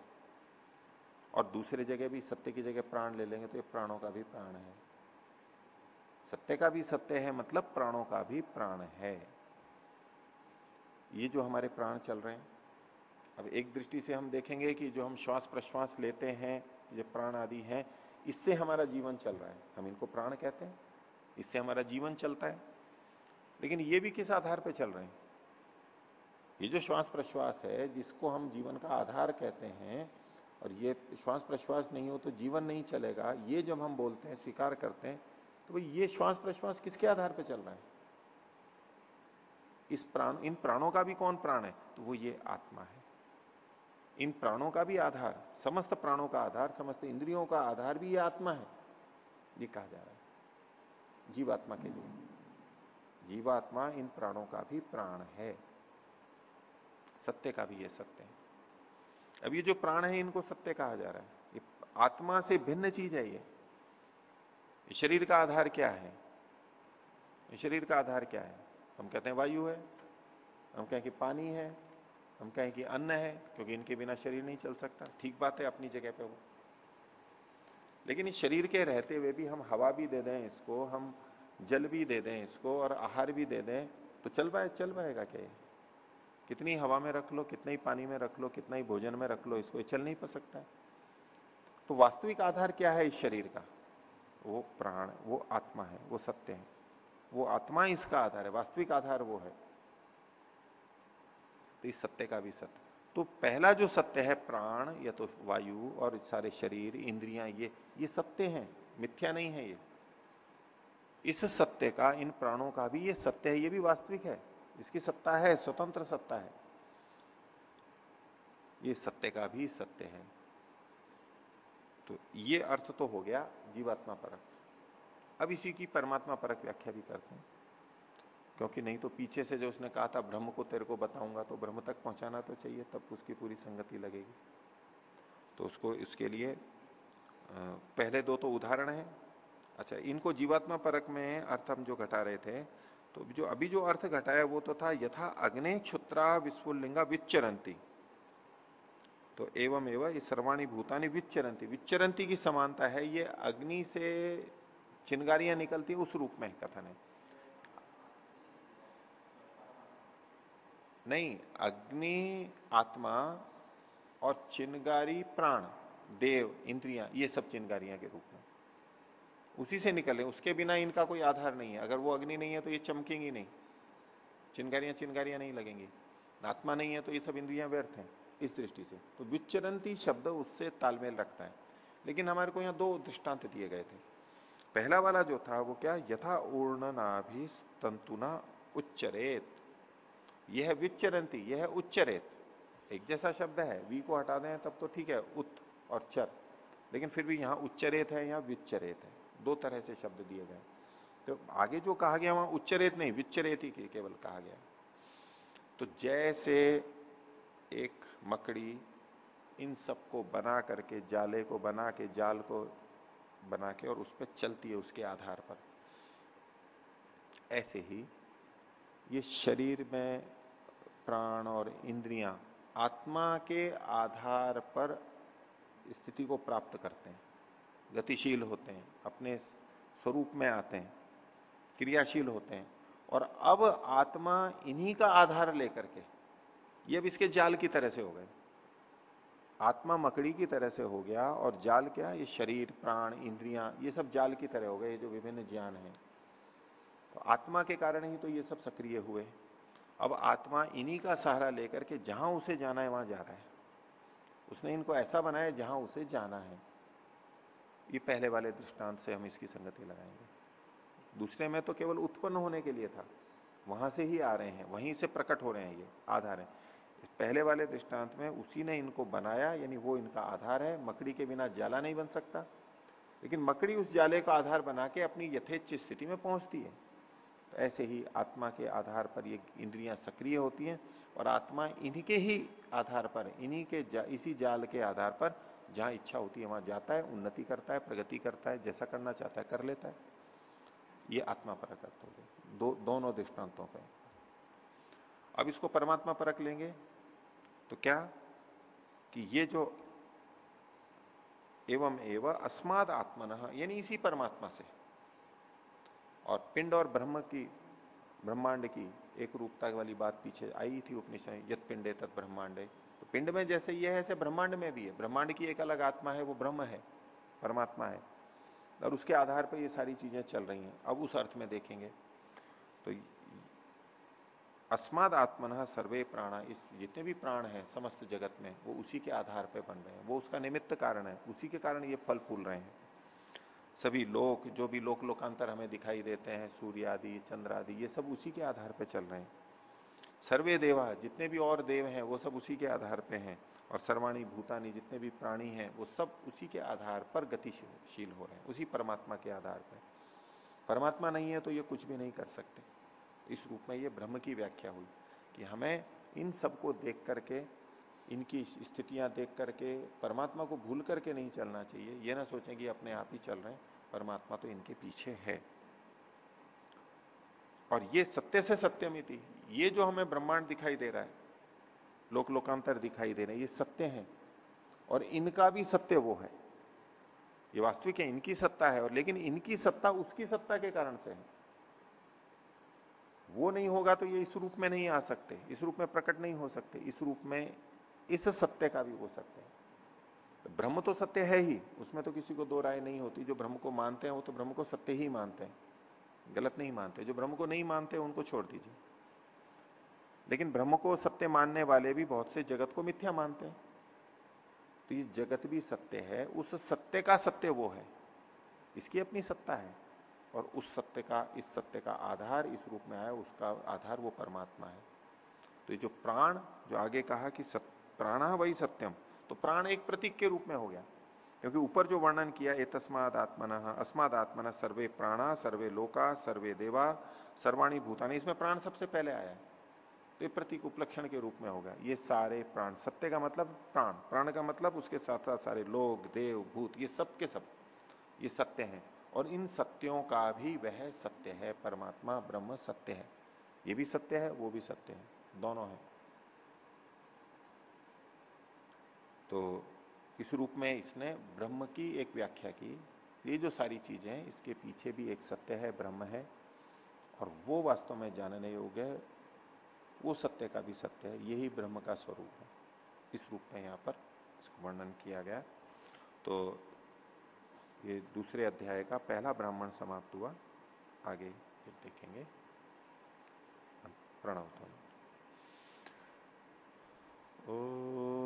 और दूसरे जगह भी सत्य की जगह प्राण ले लेंगे तो ये प्राणों का भी प्राण है। सत्य का भी सत्य है मतलब प्राणों का भी प्राण है। ये जो हमारे प्राण चल रहे हैं, अब एक दृष्टि से हम देखेंगे कि जो हम श्वास प्रश्वास लेते हैं, ये प्राण आदि हैं इससे हमारा जीवन चल रहा है। हम इनको प्राण कहते हैं। इससे हमारा जीवन चलता है। लेकिन ये भी किस आधार पर चल रहे हैं? ये जो श्वास प्रश्वास है, जिसको हम जीवन का आधार कहते हैं, और ये श्वास प्रश्वास नहीं हो तो जीवन नहीं चलेगा, ये जब हम बोलते हैं, स्वीकार करते हैं तो भाई ये श्वास प्रश्वास किसके आधार पर चल रहा है? इस प्राण, इन प्राणों का भी कौन प्राण है? तो वो ये आत्मा है। इन प्राणों का भी आधार, समस्त प्राणों का आधार, समस्त इंद्रियों का आधार भी ये आत्मा है। ये कहा जा रहा है। जीवात्मा के लिए। जीवात्मा इन प्राणों का भी प्राण है। सत्य का भी ये सत्य है। अब ये जो प्राण है, इनको सत्य कहा जा रहा है। ये आत्मा से भिन्न चीज़ है ये। शरीर का आधार क्या है? शरीर का आधार क्या है? हम कहते हैं वायु है। हम कहें कि पानी है। हम कहें कि अन्न है, क्योंकि इनके बिना शरीर नहीं चल सकता। ठीक बात है, अपनी जगह पे वो लेकिन इस शरीर के रहते हुए भी हम हवा भी दे दें इसको, हम जल भी दे दें इसको और आहार भी दे दें तो चल पाए, चल पाएगा क्या कितनी हवा में रख लो, कितना ही पानी में रख लो, कितना ही भोजन में रख लो, इसको चल नहीं पा सकता। है तो वास्तविक आधार क्या है इस शरीर का? वो प्राण, वो आत्मा है, वो सत्य है। वो आत्मा इसका आधार है, वास्तविक आधार वो है। तो इस सत्य का भी सत्य। तो पहला जो सत्य है, प्राण, या तो वायु और सारे शरीर, इंद्रियाँ, ये ये सत्य हैं, मिथ्या नहीं है ये। इस सत्य का, इन प्राणों का भी ये सत्य है, ये भी वास्तविक है। इसकी सत्ता है, स्वतंत्र सत्ता है। ये सत्य का भी सत्य है। तो ये अर्थ तो हो गया जीवात्मा परक। अब इसी की परमात्मा परक व्याख्या भी करते हैं। क्योंकि नहीं तो पीछे से जो उसने कहा था, ब्रह्म को तेरे को बताऊँगा तो ब्रह्म तक पहुंचाना तो चाहिए, तब उसकी पूरी संगति लगेगी। तो उसको इसके लिए पहले दो तो उदाहरण है। अच्छा इनको जीवात्मा परक में अर्थ हम जो घटा रहे थे तो जो, अभी जो अर्थ घटाया वो तो था, यथा अग्नि क्षुत्रा विस्फुलिंगा विच्चरंती तो एवं एवं, ये सर्वाणी भूतानी विच्चरंती विच्चरंती की समानता है, ये अग्नि से चिनगारियाँ निकलती उस रूप में कथन है। नहीं, अग्नि, आत्मा और चिनगारी प्राण, देव, इंद्रियाँ, ये सब चिनगारियाँ के रूप में। उसी से निकले, उसके बिना इनका कोई आधार नहीं है। अगर वो अग्नि नहीं है तो ये चमकेंगी नहीं। चिनगारियाँ चिनगारियाँ नहीं लगेंगी। आत्मा नहीं है तो ये सब इंद्रियाँ व्यर्थ हैं, इस दृष्टि से। तो विचरंती शब्द उससे तालमेल रखता है। लेकिन हमारे को यहाँ दो दृष्टांत दिए गए थे। पहला वाला जो था, वो क्या? यथा भी तंतुना उच्चरेत। यह विचरंती यह उच्चरेत। एक जैसा शब्द है, वी को हटा दें, तब तो ठीक है, उत और चर। लेकिन फिर भी यहाँ उच्चरेत है या विच्चरेत है। दो तरह से शब्द दिए गए। तो आगे जो कहा गया, वहाँ उच्चरेत नहीं, विच्चरेत ही केवल कहा गया। तो जैसे एक मकड़ी इन सबको बना करके, जाले को बना के, जाल को बना के और उस पर चलती है उसके आधार पर, ऐसे ही ये शरीर में प्राण और इंद्रियाँ आत्मा के आधार पर स्थिति को प्राप्त करते हैं, गतिशील होते हैं, अपने स्वरूप में आते हैं, क्रियाशील होते हैं। और अब आत्मा इन्हीं का आधार लेकर के, ये अब इसके जाल की तरह से हो गए। आत्मा मकड़ी की तरह से हो गया और जाल क्या? ये शरीर, प्राण, इंद्रियाँ, ये सब जाल की तरह हो गए जो विभिन्न ज्ञान है। तो आत्मा के कारण ही तो ये सब सक्रिय हुए। अब आत्मा इन्हीं का सहारा लेकर के जहाँ उसे जाना है, वहाँ जा रहा है। उसने इनको ऐसा बनाया जहाँ उसे जाना है। ये पहले वाले दृष्टांत से हम इसकी संगति लगाएँगे। दूसरे में तो केवल उत्पन्न होने के लिए था। वहाँ से ही आ रहे हैं, वहीं से प्रकट हो रहे हैं, ये आधार है। पहले वाले दृष्टांत में उसी ने इनको बनाया, यानी वो इनका आधार है। मकड़ी के बिना जाला नहीं बन सकता। लेकिन मकड़ी उस जाले का आधार बना के अपनी यथेच स्थिति में पहुँचती है। ऐसे ही आत्मा के आधार पर ये इंद्रियाँ सक्रिय होती हैं और आत्मा इन्हीं के ही आधार पर इन्हीं के जा, इसी जाल के आधार पर जहाँ इच्छा होती है वहाँ जाता है उन्नति करता है प्रगति करता है जैसा करना चाहता है कर लेता है। ये आत्मा परक अर्थ हो गए दो, दोनों दृष्टांतों पे। अब इसको परमात्मा परक लेंगे तो क्या? कि ये जो एवं एवं अस्माद आत्मन यानी इसी परमात्मा से और पिंड और ब्रह्म की, ब्रह्मांड की एक रूपता वाली बात पीछे आई थी उपनिषद यद पिंडे तत् ब्रह्मांडे। तो पिंड में जैसे ये है, ऐसे ब्रह्मांड में भी है। ब्रह्मांड की एक अलग आत्मा है, वो ब्रह्म है, परमात्मा है। और उसके आधार पर ये सारी चीज़ें चल रही हैं। अब उस अर्थ में देखेंगे तो अस्माद आत्मन सर्वे प्राणा, इस जितने भी प्राण हैं समस्त जगत में, वो उसी के आधार पर बन रहे हैं। वो उसका निमित्त कारण है, उसी के कारण ये फल फूल रहे हैं। सभी लोक, जो भी लोक लोकांतर हमें दिखाई देते हैं सूर्य आदि चंद्र आदि ये सब उसी के आधार पर चल रहे हैं। सर्वे देवा, जितने भी और देव हैं, वो सब उसी के आधार पे हैं, और सर्वाणी, भूतानी, जितने भी प्राणी हैं, वो सब उसी के आधार पर गतिशील हो रहे हैं, उसी परमात्मा के आधार पर परमात्मा नहीं है तो ये कुछ भी नहीं कर सकते। इस रूप में ये ब्रह्म की व्याख्या हुई, कि हमें इन सबको देख करके इनकी स्थितियाँ देख करके, परमात्मा को भूल करके नहीं चलना चाहिए। ये ना सोचें कि अपने आप ही चल रहे हैं, परमात्मा तो इनके पीछे है। और ये सत्य से सत्यमिति ये जो हमें ब्रह्मांड दिखाई दे रहा है, लोक लोकांतर दिखाई दे रहे हैं, ये सत्य है। और इनका भी सत्य वो है। ये वास्तविक है, इनकी सत्ता है, और लेकिन इनकी सत्ता उसकी सत्ता के कारण से है। वो नहीं होगा तो ये इस रूप में नहीं आ सकते, इस रूप में प्रकट नहीं हो सकते, इस रूप में इस सत्य का भी हो सकते हैं। ब्रह्म तो सत्य है ही, उसमें तो किसी को दो राय नहीं होती। जो ब्रह्म को मानते हैं, वो तो ब्रह्म को सत्य ही मानते हैं। गलत नहीं मानते। जो ब्रह्म को नहीं मानते, उनको छोड़ दीजिए। लेकिन ब्रह्म को सत्य मानने वाले भी बहुत से जगत को मिथ्या मानते हैं। तो ये जगत भी सत्य है, उस सत्य का सत्य वो है। इसकी अपनी सत्ता है। और उस सत्य का, इस सत्य का आधार इस रूप में आया, उसका आधार वो परमात्मा है। तो ये जो प्राण, जो आगे कहा कि प्राणा वही सत्यम। तो प्राण एक प्रतीक के रूप में हो गया। क्योंकि ऊपर जो वर्णन किया ए तस्माद आत्मना, अस्माद आत्मना, सर्वे प्राणा, सर्वे लोका, सर्वे देवा, सर्वाणी भूतानी, इसमें प्राण सबसे पहले आया। है तो ये प्रतीक उपलक्षण के रूप में होगा ये सारे प्राण, सत्य का मतलब प्राण प्राण का मतलब उसके साथ साथ सारे लोग, देव, भूत, ये सब के सब, ये सत्य हैं। और इन सत्यों का भी वह सत्य है, परमात्मा ब्रह्म सत्य है। ये भी सत्य है, वो भी सत्य है, दोनों है। तो इस रूप में इसने ब्रह्म की एक व्याख्या की। ये जो सारी चीज़ें हैं, इसके पीछे भी एक सत्य है, ब्रह्म है, और वो वास्तव में जानने योग्य है, वो सत्य का भी सत्य है, यही ब्रह्म का स्वरूप है। इस रूप में यहाँ पर इसको वर्णन किया गया। तो ये दूसरे अध्याय का पहला ब्राह्मण समाप्त हुआ। आगे फिर देखेंगे। प्रणव ओ